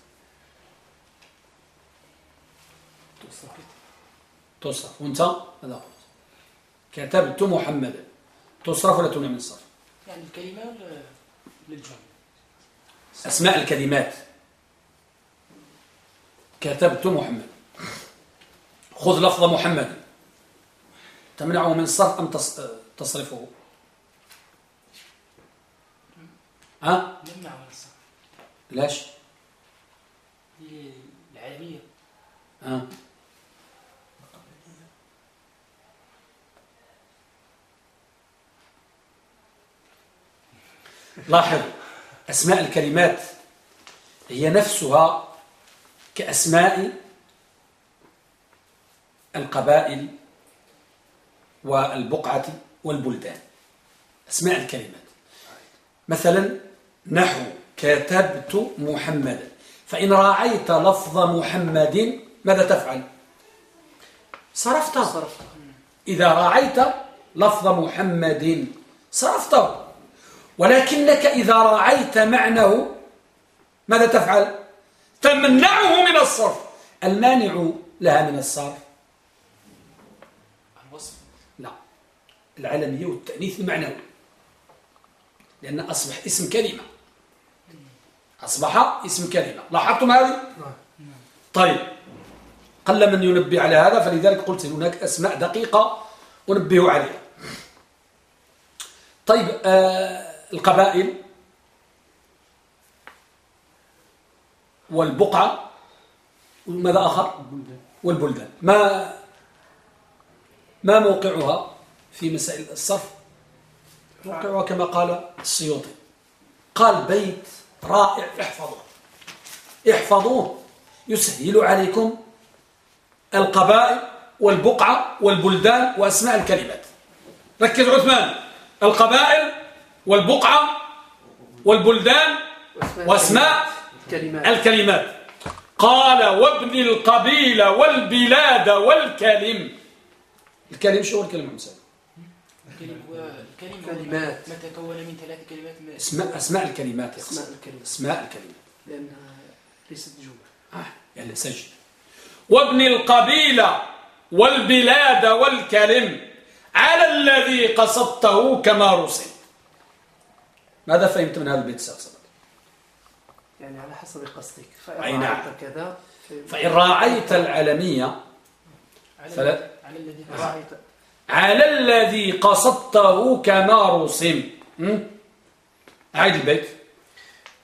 تصرف. وانت؟ ماذا قلت؟ كتبت محمدا. تصرف ولا تمنع من الصرف؟ يعني الكلمة ولا للجمع أسماء الكلمات. كتبت محمد. خذ لفظ محمد. تمنعه من الصرف أم تصرفه. ها؟ نمنعه من الصرف. ليش؟ العالمية ها؟ لاحظ أسماء الكلمات هي نفسها كأسماء القبائل والبقعة والبلدان. أسماء الكلمات. مثلا نحو كتبت محمدا. فإن راعيت لفظ محمد ماذا تفعل؟ صرفت إذا راعيت لفظ محمد صرفته. ولكنك إذا راعيت معنه ماذا تفعل؟ تمنعه من الصرف. المانع لها من الصرف. الوصف؟ لا. العلمية والتأنيث المعنوي. لأن أصبح اسم كلمة. أصبح اسم كلمة. لاحظتم هذه؟ طيب. قل من ينبه على هذا فلذلك قلت هناك أسماء دقيقة أنبه عليها. طيب آه القبائل والبقعة وماذا آخر؟ والبلدان. ما ما موقعها في مسائل الصرف؟ موقعها كما قال السيوطي. قال بيت رائع احفظوه. احفظوه. يسهل عليكم القبائل والبقعة والبلدان وأسماء الكلمات. ركز عثمان. القبائل والبقعة والبلدان وأسماء الكلمات, الكلمات. قال وابن القبيلة والبلاد والكلم. الكلم شو هو الكلمة مثلا كلمات ما تكون من ثلاث كلمات. اسماء أسماء الكلمات أسماء الكلمات. أسماء الكلمات. لانها ليست جملة. آه يعني سجل. وابن القبيلة والبلاد والكلم. على الذي قصدته كما رسل. ماذا فهمت من هذا البيت أستاذ يعني على حسب قصدك. فإن نعم. راعيت كذا فإن راعيت العلمية فلا على الذي راعيت على الذي قصدته كما رسم. أعيد البيت.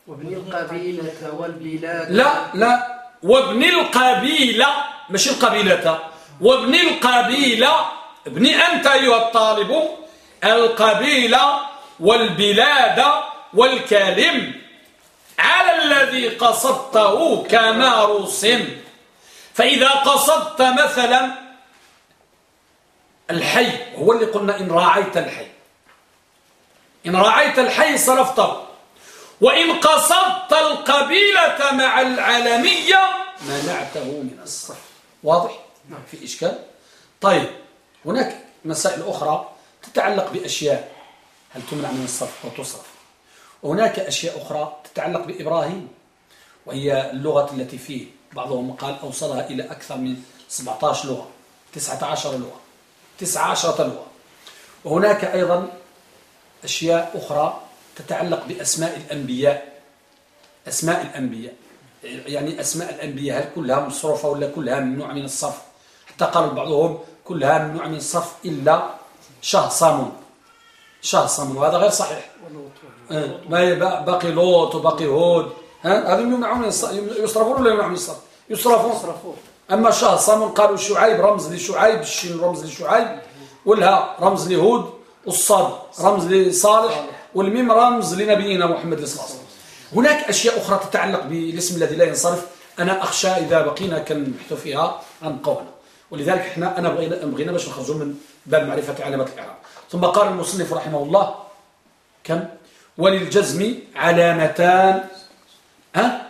وابن القبيلة والبلاد. لا لا. وابن القبيلة مش القبيلة. وابن القبيلة ابني أنت أيها الطالب القبيلة والبلاد والكلم على الذي قصدته كما رسم فإذا قصدت مثلا الحي هو اللي قلنا إن راعيت الحي إن راعيت الحي صرفته وإن قصدت القبيلة مع العالمية منعته من الصرف واضح؟ نعم. في إشكال؟ طيب هناك مسائل أخرى تتعلق بأشياء هل تمنع من الصرف وتصرف وهناك أشياء أخرى تتعلق بإبراهيم وهي اللغة التي فيه. بعضهم قال أوصلها إلى أكثر من 17 لغة 19 لغة 19 لغة. وهناك أيضا أشياء أخرى تتعلق بأسماء الأنبياء. أسماء الأنبياء يعني أسماء الأنبياء هل كلها مصروفة ولا كلها ممنوع من الصرف؟ حتى قال بعضهم كلها ممنوع من الصرف إلا شه صامون شه صامون وهذا غير صحيح. ما يبقى- باقي لوط وباقي هود. ها؟ هذا يمنعون من يصرفون ولا يمنعون من الصرف؟ يصرفون. صرفوه أما شاه صامون قالوا شعيب رمز لشعيب الشين رمز لشعيب والها رمز لهود والصاد رمز لصالح والميم رمز لنبينا محمد صلى الله عليه وسلم. هناك أشياء أخرى تتعلق بالاسم الذي لا ينصرف. أنا أخشى إذا بقينا كنبحث فيها عن قولنا. ولذلك إحنا أنا بغينا, بغينا باش نخرجوا من باب معرفة علامات الإعراب. ثم قال المصنف رحمه الله كم؟ وللجزم علامتان. ها؟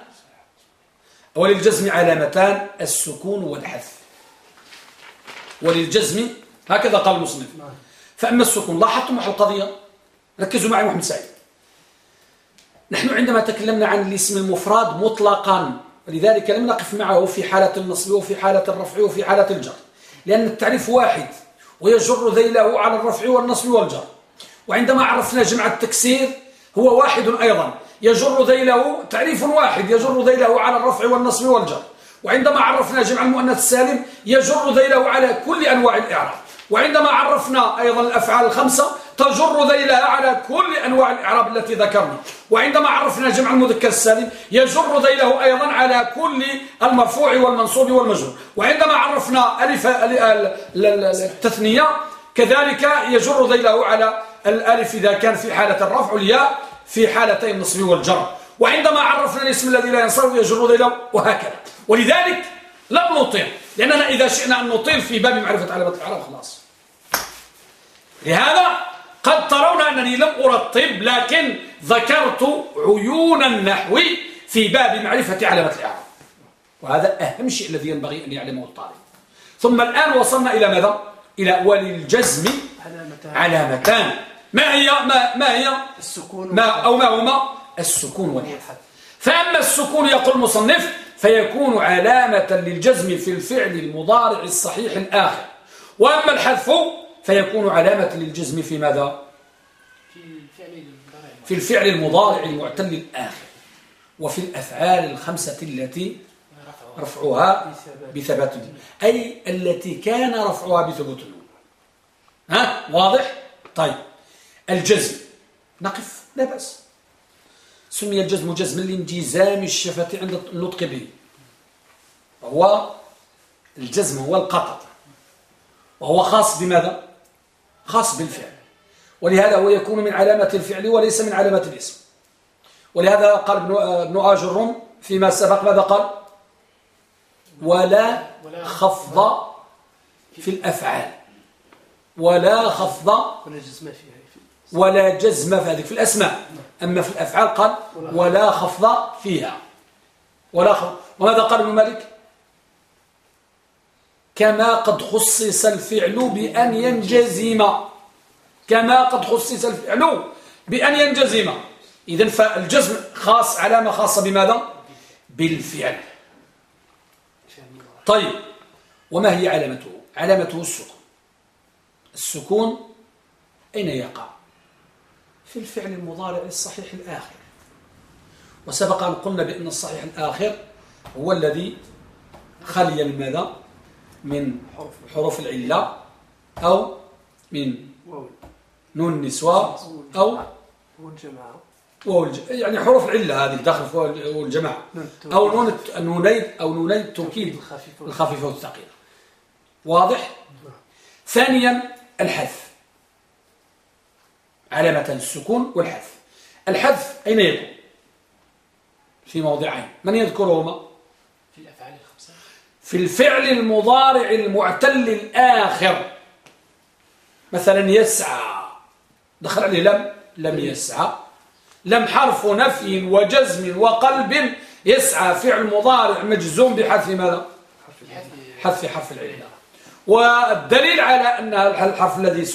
وللجزم علامتان السكون والحذف. وللجزم هكذا قال المصنف. فأما السكون لاحظتم على القضية؟ ركزوا معي محمد سعيد. نحن عندما تكلمنا عن الاسم المفرد مطلقا ولذلك لم نقف معه في حالة النصب وفي حالة الرفع وفي حالة الجر. لأن التعريف واحد. ويجر ذيله على الرفع والنصب والجر. وعندما عرفنا جمع التكسير هو واحد أيضا. يجر ذيله تعريف واحد يجر ذيله على الرفع والنصب والجر. وعندما عرفنا جمع المؤنث السالم يجر ذيله على كل أنواع الإعراب. وعندما عرفنا أيضا الأفعال الخمسة تجر ذيلها على كل أنواع الإعراب التي ذكرنا. وعندما عرفنا جمع المذكر السالم يجر ذيله أيضا على كل المرفوع والمنصوب والمجرور. وعندما عرفنا ألف التثنية كذلك يجر ذيله على الألف إذا كان في حالة الرفع والياء في حالتي النصب والجر. وعندما عرفنا الاسم الذي لا ينصرف يجر ذيله وهكذا. ولذلك لم نطيل لأننا إذا شئنا أن نطيل في باب معرفة علامات الإعراب خلاص. لهذا قد ترون أنني لم أرطب لكن ذكرت عيون النحو في باب معرفة علامة الإعراب. وهذا أهم شيء الذي ينبغي أن يعلمه الطالب. ثم الآن وصلنا إلى ماذا؟ إلى وللجزم علامتان. علامتان. ما هي؟ ما, ما هي؟ السكون ما أو ما هما السكون والحذف فأما السكون يقول المصنف فيكون علامة للجزم في الفعل المضارع الصحيح الآخر. وأما الحذف فيكون علامة للجزم في ماذا؟ في الفعل المضارع. في الفعل المضارع المعتل الآخر. وفي الأفعال الخمسة التي رفعه رفعها بثبات. النون أي التي كان رفعها بثبوت. النون ها؟ واضح؟ طيب. الجزم. نقف. لا بأس. سمي الجزم جزما لانجزام الشفة عند النطق به. وهو الجزم هو القطع وهو خاص بماذا؟ خاص بالفعل. ولهذا هو يكون من علامة الفعل وليس من علامة الاسم. ولهذا قال ابن ابن آجرم فيما سبق ماذا قال؟ ولا خفض في الأفعال. ولا خفض ولا جزم فيها ولا جزم في هذه. في الأسماء. أما في الأفعال قال ولا خفض فيها. ولا خفض. وماذا قال ابن مالك؟ كما قد خصص الفعل بأن ينجزم. كما قد خصص الفعل بأن ينجزم. إذن فالجزم خاص علامة خاصة بماذا؟ بالفعل. طيب وما هي علامته؟ علامته السكون. السكون أين يقع؟ في الفعل المضارع الصحيح الآخر. وسبق أن قلنا بأن الصحيح الآخر هو الذي خلي من ماذا من حروف العلة أو من نون النسوة أو والجماعة. واو. الج- يعني حروف العلة هذه داخل في واو الجماعة. أو نون النونين أو نوني التوكيد. الخفيف الخفيفة والثقيلة. واضح؟ ثانيا الحذف. علامة السكون والحذف. الحذف أين يكون؟ في موضعين. من يذكرهما؟ في الفعل المضارع المعتل الآخر. مثلا يسعى. دخل عليه لم. لم يسعى. لم حرف نفي وجزم وقلب. يسعى. فعل مضارع مجزوم بحذف ماذا؟ حذف حرف العلة والدليل على أن الحرف الذي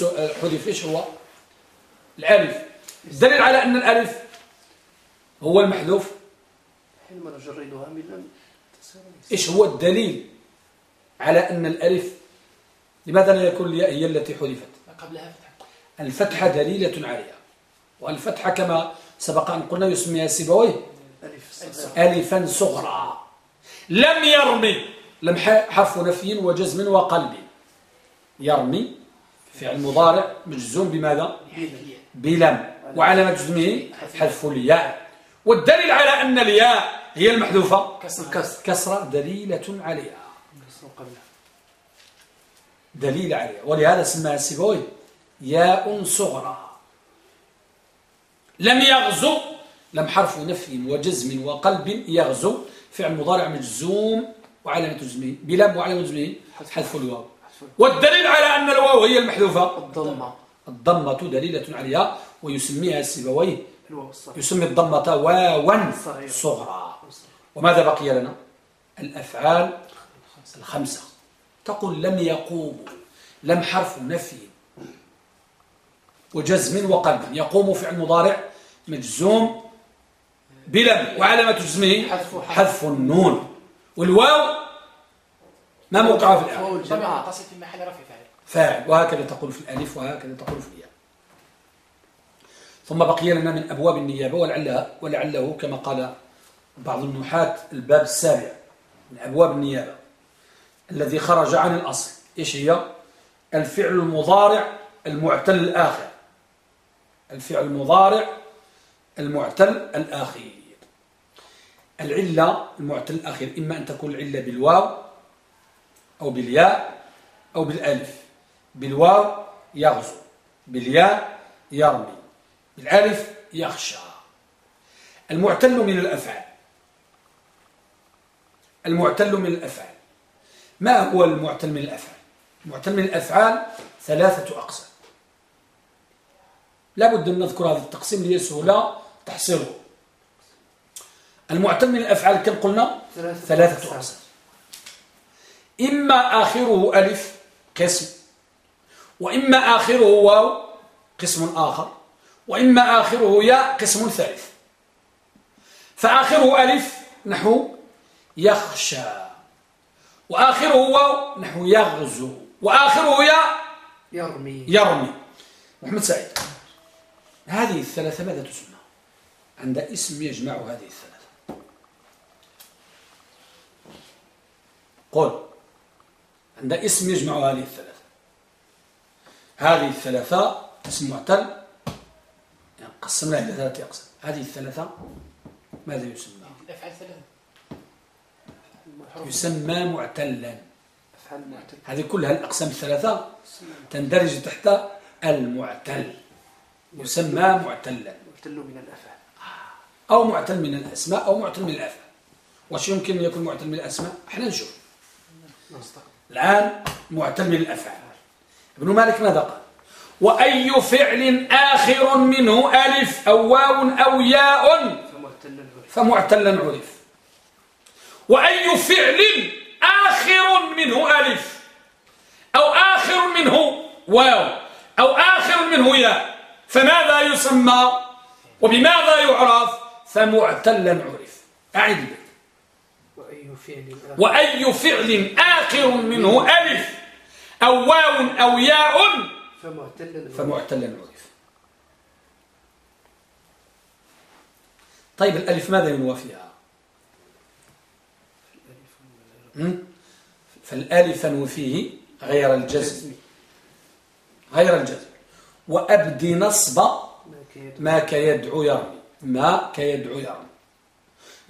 حذف إيش هو؟ الألف. الدليل على أن الألف هو المحذوف. حينما نجردها من لم. إيش هو الدليل على أن الألف لماذا لا يكون الياء هي التي حذفت؟ قبلها فتحة الفتحة دليلة عليها والفتحة كما سبق أن قلنا يسميها سيبويه. ألفا صغرى. لم يرمي لم حرف نفي وجزم وقلب. يرمي فعل مضارع مجزوم بماذا؟ بلم وعلامة جزمه حذف الياء. والدليل على أن الياء هي المحذوفة. كسر الكسر كسرة دليلة عليها. دليل عليها. ولهذا سماها السيبوي. ياء صغرى. لم يغزو. لم حرف نفي وجزم وقلب يغزو. فعل مضارع مجزوم وعلامة جزمه بلم وعلامة جزمه حذف الواو. والدليل على أن الواو هي المحذوفة. الضمة. الضمة دليلة عليها. ويسميها السيبويه الصغير يسمي الضمة واوا. صغرى. وماذا بقي لنا؟ الأفعال الخمسة. تقول لم يقوموا لم حرف نفي وجزم وقلب. يقوم فعل مضارع مجزوم بلم وعلامة جزمه حذف النون. والواو ما موقعها في ضمير الجماعة متصل في محل رفع فاعل. فاعل. وهكذا تقول في الألف وهكذا تقول في الياء. ثم بقي لنا من أبواب النيابة ولعلها ولعله كما قال بعض النحاة الباب السابع من أبواب النيابة الذي خرج عن الأصل إيش هي؟ الفعل المضارع المعتل الآخر. الفعل المضارع المعتل الآخر. العلة المعتل الأخير إما أن تكون العلة بالواو أو بالياء أو بالألف. بالواو يغزو بالياء يرمي بالألف يخشى. المعتل من الأفعال. المعتل من الأفعال. ما هو المعتل من الأفعال؟ المعتل من الأفعال ثلاثة أقسام. لا بد أن نذكر هذا التقسيم ليسهل تحصيله المعتل من الأفعال كم قلنا؟ ثلاثة ثلاثة أقسام. أقسام. إما آخره ألف قسم وإما آخره واو قسم آخر وإما آخره ياء قسم ثالث. فآخره ألف نحو يخشى. وآخره واو نحو يغزو. وآخره ياء يرمي. يرمي. محمد سعيد هذه الثلاثة ماذا تسمى؟ عند اسم يجمع هذه الثلاثة. قل. عند اسم يجمع هذه الثلاثة. هذه الثلاثة اسم معتل. يعني قسمناها إلى ثلاثة أقسام. هذه الثلاثة ماذا يسمى؟ الافعال ثلاثة يسمى معتلا. هذه كلها الأقسام الثلاثة تندرج تحت المعتل. يسمى معتلا. معتل من الأفعال. أو معتل من الأسماء أو معتل من الأفعال. واش يمكن أن يكون معتل من الأسماء؟ إحنا نشوف. الآن معتل من الأفعال. ابن مالك ماذا قال؟ وأي فعل آخر منه ألف أو واو أو ياء؟ فمعتلا عرف. وأي فعل آخر منه ألف أو آخر منه واو أو آخر منه ياء فماذا يسمى؟ وبماذا يعرف؟ فمعتلا عرف. أعيد البيت وأي فعل آخر؟ منه ألف أو واو أو ياء فمعتلا عرف. طيب الألف ماذا ينوى فيها؟ ينوي فيه غير الجزم. غير الجزم. وأبدي نصب ما كيد ما كيدعو يرمي. ما كيدعو يرمي.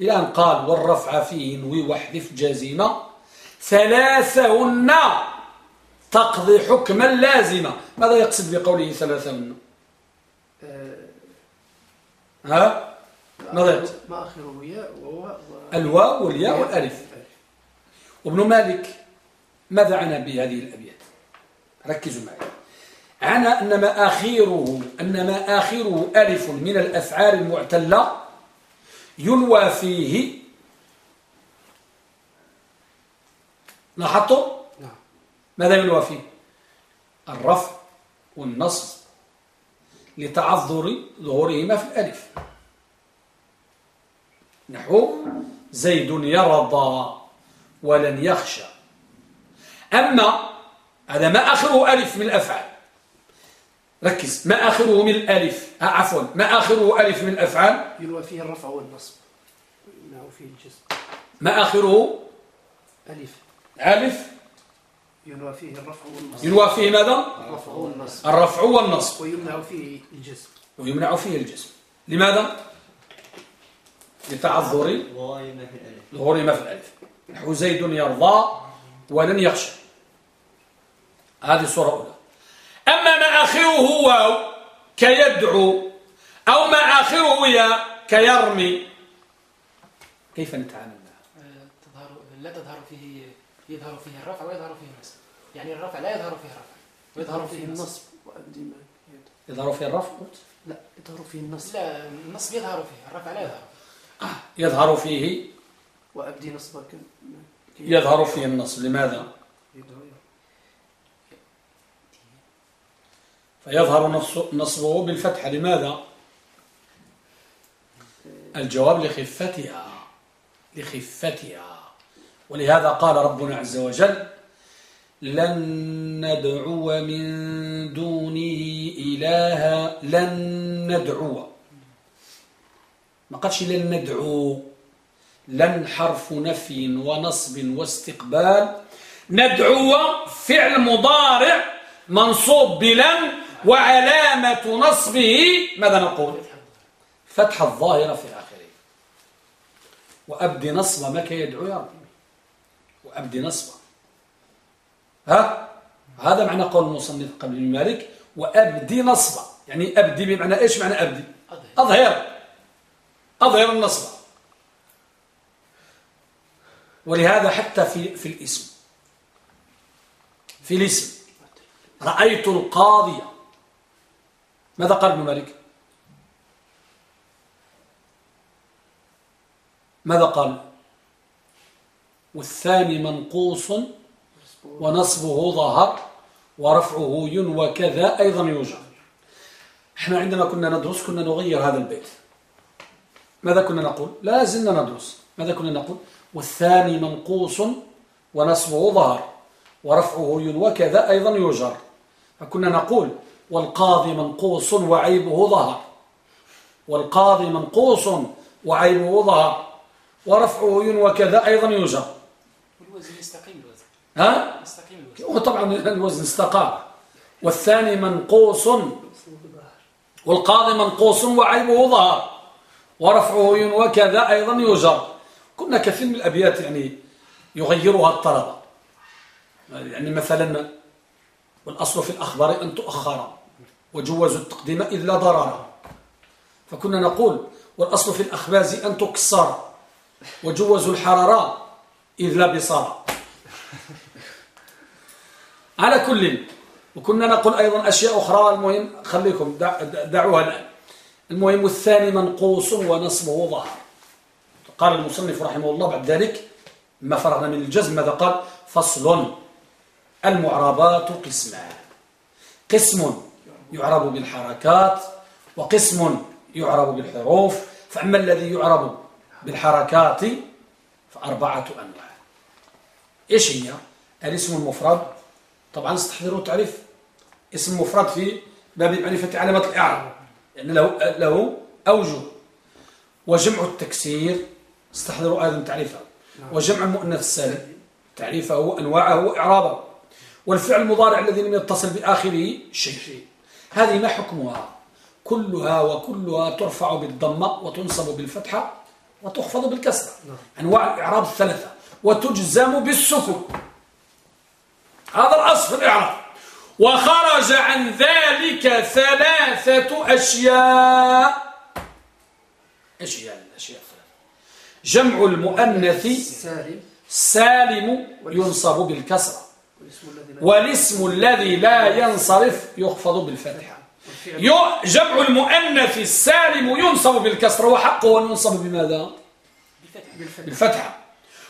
إلى أن قال والرفع فيه نوي واحذف جازمة ثلاثهن تقضي حكما لازما. ماذا يقصد بقوله ثلاثهن؟ آه، ها؟ ماذا يقصد؟ ما آخره الواو والياء والألف. وابن مالك ماذا عنى بهذه الأبيات؟ ركزوا معي. عنى أن ما آخره أن ما آخره ألف من الأفعال المعتلة ينوى فيه. لاحظتم نعم. ماذا ينوى فيه؟ الرفع والنصب لتعذر ظهورهما في الألف. نحو زيد يرضى. ولن يخشى. أما هذا ما آخره ألف من الأفعال. ركز. ما آخره من الألف. آه عفوا. ما آخره ألف من الأفعال؟ ينوى فيه الرفع والنصب. ويمنع فيه الجزم. ما آخره؟ ألف. ألف. ينوى فيه الرفع والنصب. ينوى فيه ماذا؟ الرفع والنصب. الرفع والنصب. ويمنع فيه الجسم ويمنع فيه الجسم لماذا؟ لتعذر ما في الألف. نحو زيد يرضى ولن يخشى هذه الصورة الأولى. أما ما آخره واو كيدعو أو ما آخره يا كيرمي. كيف نتعامل معه؟ آه، تظهر لا تظهر فيه يظهر فيه الرفع ويظهر فيه النصب. يعني الرفع لا يظهر فيه الرفع ويظهر فيه النصب. يظهر فيه الرفع؟ لا يظهر فيه النصب. لا النصب يظهر فيه الرفع لا يظهر. يظهر فيه وأبدي نصبك يظهر فيه النصب لماذا؟ فيظهر نص- نصبه بالفتحة لماذا؟ الجواب لخفتها لخفتها. ولهذا قال ربنا عز وجل لن ندعو من دونه إلها لن ندعو. ما قالش لن ندعو. لن حرف نفي ونصب واستقبال. ندعو فعل مضارع منصوب بلن وعلامة نصبه. ماذا نقول؟ فتح الظاهرة في آخره. وأبدي نصب ما كي يدعو يا رب وأبدي نصب. ها؟ هذا معنى قول المصنف قبل المالك وأبدي نصب. يعني أبدي بمعنى إيش معنى أبدي أظهر. أظهر النصب. ولهذا حتى في في الاسم. في الاسم. رأيت القاضية ماذا قال ابن مالك؟ ماذا قال؟ والثاني منقوص ونصبه ظهر ورفعه ينوى كذا أيضا يوجد. إحنا عندما كنا ندرس كنا نغير هذا البيت. ماذا كنا نقول؟ لا زلنا ندرس. ماذا كنا نقول؟ والثاني منقوص ونصبه ظهر ورفعه ينوى كذا أيضا يجر. فكنا نقول والقاضي منقوص وعيبه ظهر. والقاضي منقوص وعيبه ظهر ورفعه ينوى كذا أيضا يجر. والوزن يستقيم الوزن. ها؟ يستقيم الوزن. وطبعا الوزن استقام. والثاني منقوص والقاضي منقوص وعيبه ظهر ورفعه ينوى كذا أيضا يجر. كنا كثير من الأبيات يعني يغيرها الطلبة يعني مثلا والأصل في الأخبار أن تؤخر وجوزوا التقديم إذ لا ضرر فكنا نقول والأصل في الأخباز أن تكسر وجوزوا الحرارة إذ لا بصار. على كل وكنا نقول أيضا أشياء أخرى. المهم خليكم دع دعوها الآن. المهم الثاني منقوص ونصبه ظهر. قال المصنف رحمه الله بعد ذلك ما فرغنا من الجزم. ماذا قال؟ فصل المعربات قسمان قسم يعرب بالحركات وقسم يعرب بالحروف فأما الذي يعرب بالحركات فأربعة أنواع. إيش هي؟ الاسم المفرد؟ طبعا استحضروا تعريف اسم مفرد في باب معرفة علامة الإعراب. لأن له, له أوجه. وجمع التكسير استحضروا أيضا تعريفه. وجمع المؤنث السالم تعريفه وأنواعه وإعرابه والفعل المضارع الذي لم يتصل بآخره شيء. هذه ما حكمها؟ كلها وكلها ترفع بالضمة وتنصب بالفتحة وتخفض بالكسرة. أنواع الإعراب الثلاثة. وتجزم بالسكون. هذا الأصل في الإعراب. وخرج عن ذلك ثلاثة أشياء. هي الأشياء جمع المؤنث سالم. ينصب بالكسرة. والاسم الذي لا ينصرف يخفض بالفتحة. جمع المؤنث السالم ينصب بالكسرة. وحقه أن ينصب بماذا؟ بالفتح بالفتح بالفتحة.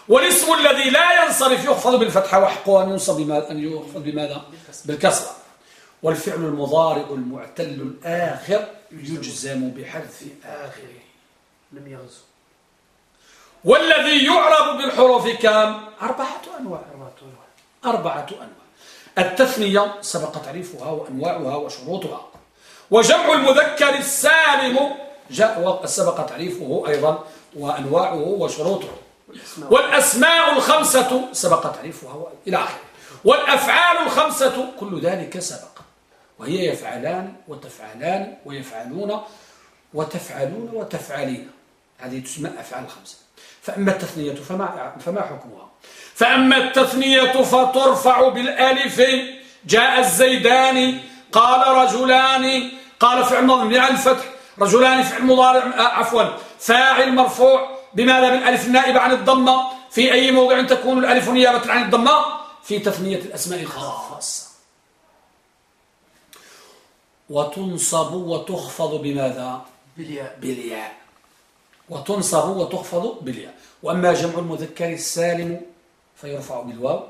والاسم الذي لا ينصرف يخفض بالفتحة. وحقه أن ينصب بماذا؟ أن يخفض بماذا؟ بالكسرة. والفعل المضارع المعتل الآخر يجزم بحذف آخره. لم يغزو. والذي يعرب بالحروف كام؟ أربعة أنواع. أربعة أنواع. أربعة أنواع. التثنية سبق تعريفها وأنواعها وشروطها. وجمع المذكر السالم جاء سبق تعريفه أيضا وأنواعه وشروطه. والأسماء. والأسماء الخمسة سبق تعريفها إلى آخره. والأفعال الخمسة كل ذلك سبق. وهي يفعلان وتفعلان ويفعلون وتفعلون وتفعلين. هذه تسمى أفعال الخمسة فأما التثنية فما, فما حكمها. فأما التثنية فترفع بالألف جاء الزيدان قال رجلان قال فعل مضمون على الفتح رجلان فعل مضارع آه، عفوا فاعل مرفوع بماذا بالالف النائبة عن الضمة. في أي موضع تكون الألف نيابة عن الضمة؟ في تثنية الأسماء خاصة وتنصب وتخفض بماذا؟ بالياء. بالياء. وتنصب وتخفض بالياء. وأما جمع المذكر السالم فيرفع بالواو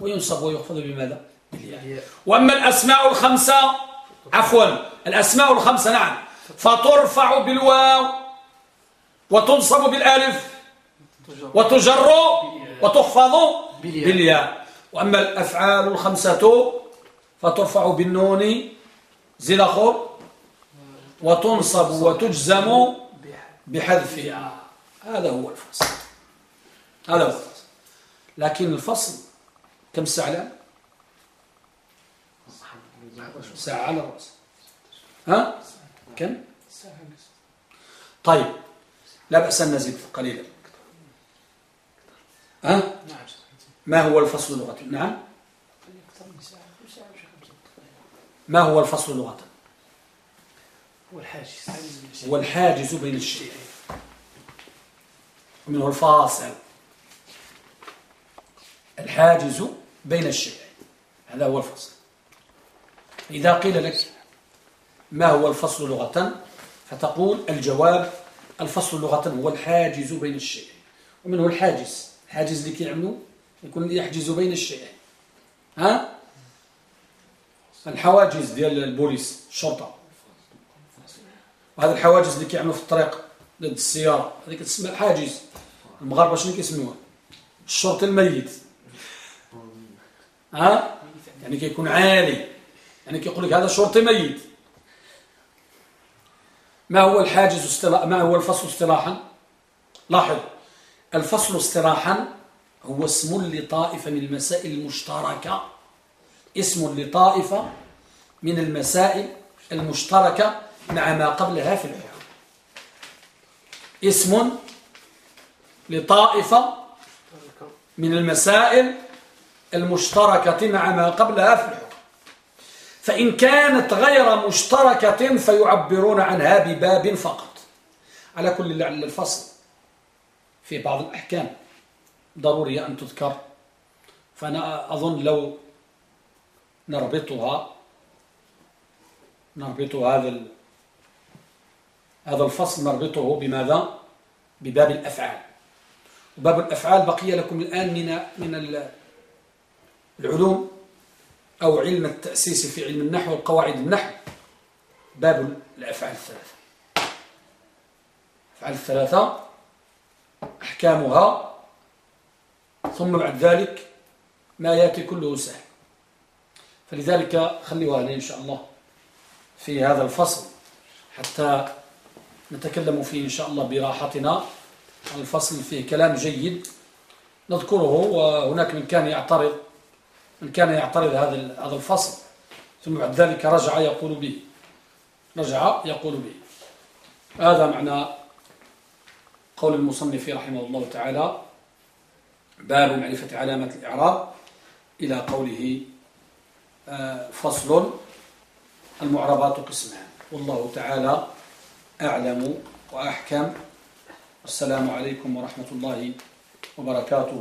وينصب ويخفض بماذا؟ بالياء. وأما الأسماء الخمسة عفوا الأسماء الخمسة نعم. فترفع بالواو وتنصب بالألف وتجر وتخفض بالياء. وأما الأفعال الخمسة فترفع بالنون زل أخر وتنصب وتجزم بحذفها هذا هو الفصل. هذا هو الفصل. لكن الفصل كم ساعة الآن؟ ساعة على الرأس. ها؟ كم؟ طيب لا بأس أن نزيد قليلا. ها؟ ما هو الفصل لغة نعم. ما هو الفصل لغة هو الحاجز هو الحاجز بين الشيئين ومنه الفاصل. الحاجز بين الشيئين هذا هو الفصل. إذا قيل لك ما هو الفصل لغة فتقول الجواب الفصل لغة هو الحاجز بين الشيئين ومنه الحاجز. الحاجز اللي كيعملوا يكون يحجز بين الشيئين ها؟ الحواجز ديال البوليس الشرطة وهذا الحواجز اللي كيعملوا في الطريق ضد السيارة. هذه كتسمى الحاجز. المغاربة شنو كيسموها؟ الشرط الميت. ها؟ يعني كيكون عالي. يعني كيقول لك هذا شرطي ميت. ما هو الحاجز استلا... ما هو الفصل اصطلاحا لاحظ. الفصل اصطلاحا هو اسم لطائفة من المسائل المشتركة. اسم لطائفة من المسائل المشتركة مع ما قبلها في الحكم اسم لطائفة من المسائل المشتركة مع ما قبلها في الحكم فإن كانت غير مشتركة فيعبرون عنها بباب فقط. على كل لعل الفصل في بعض الأحكام ضرورية أن تذكر. فأنا أظن لو نربطها نربط هذا هذا الفصل نربطه بماذا؟ بباب الأفعال. وباب الأفعال بقي لكم الآن من من العلوم أو علم التأسيس في علم النحو وقواعد النحو. باب الأفعال الثلاثة. الأفعال الثلاثة أحكامها ثم بعد ذلك ما يأتي كله سهل. فلذلك خليوها لي إن شاء الله في هذا الفصل حتى نتكلم فيه إن شاء الله براحتنا. الفصل فيه كلام جيد نذكره وهناك من كان يعترض من كان يعترض هذا هذا الفصل ثم بعد ذلك رجع يقول به. رجع يقول به. هذا معنى قول المصنف رحمه الله تعالى باب معرفة علامات الإعراب إلى قوله آه، فصل المعربات قسمان. والله تعالى أعلم وأحكم. السلام عليكم ورحمة الله وبركاته.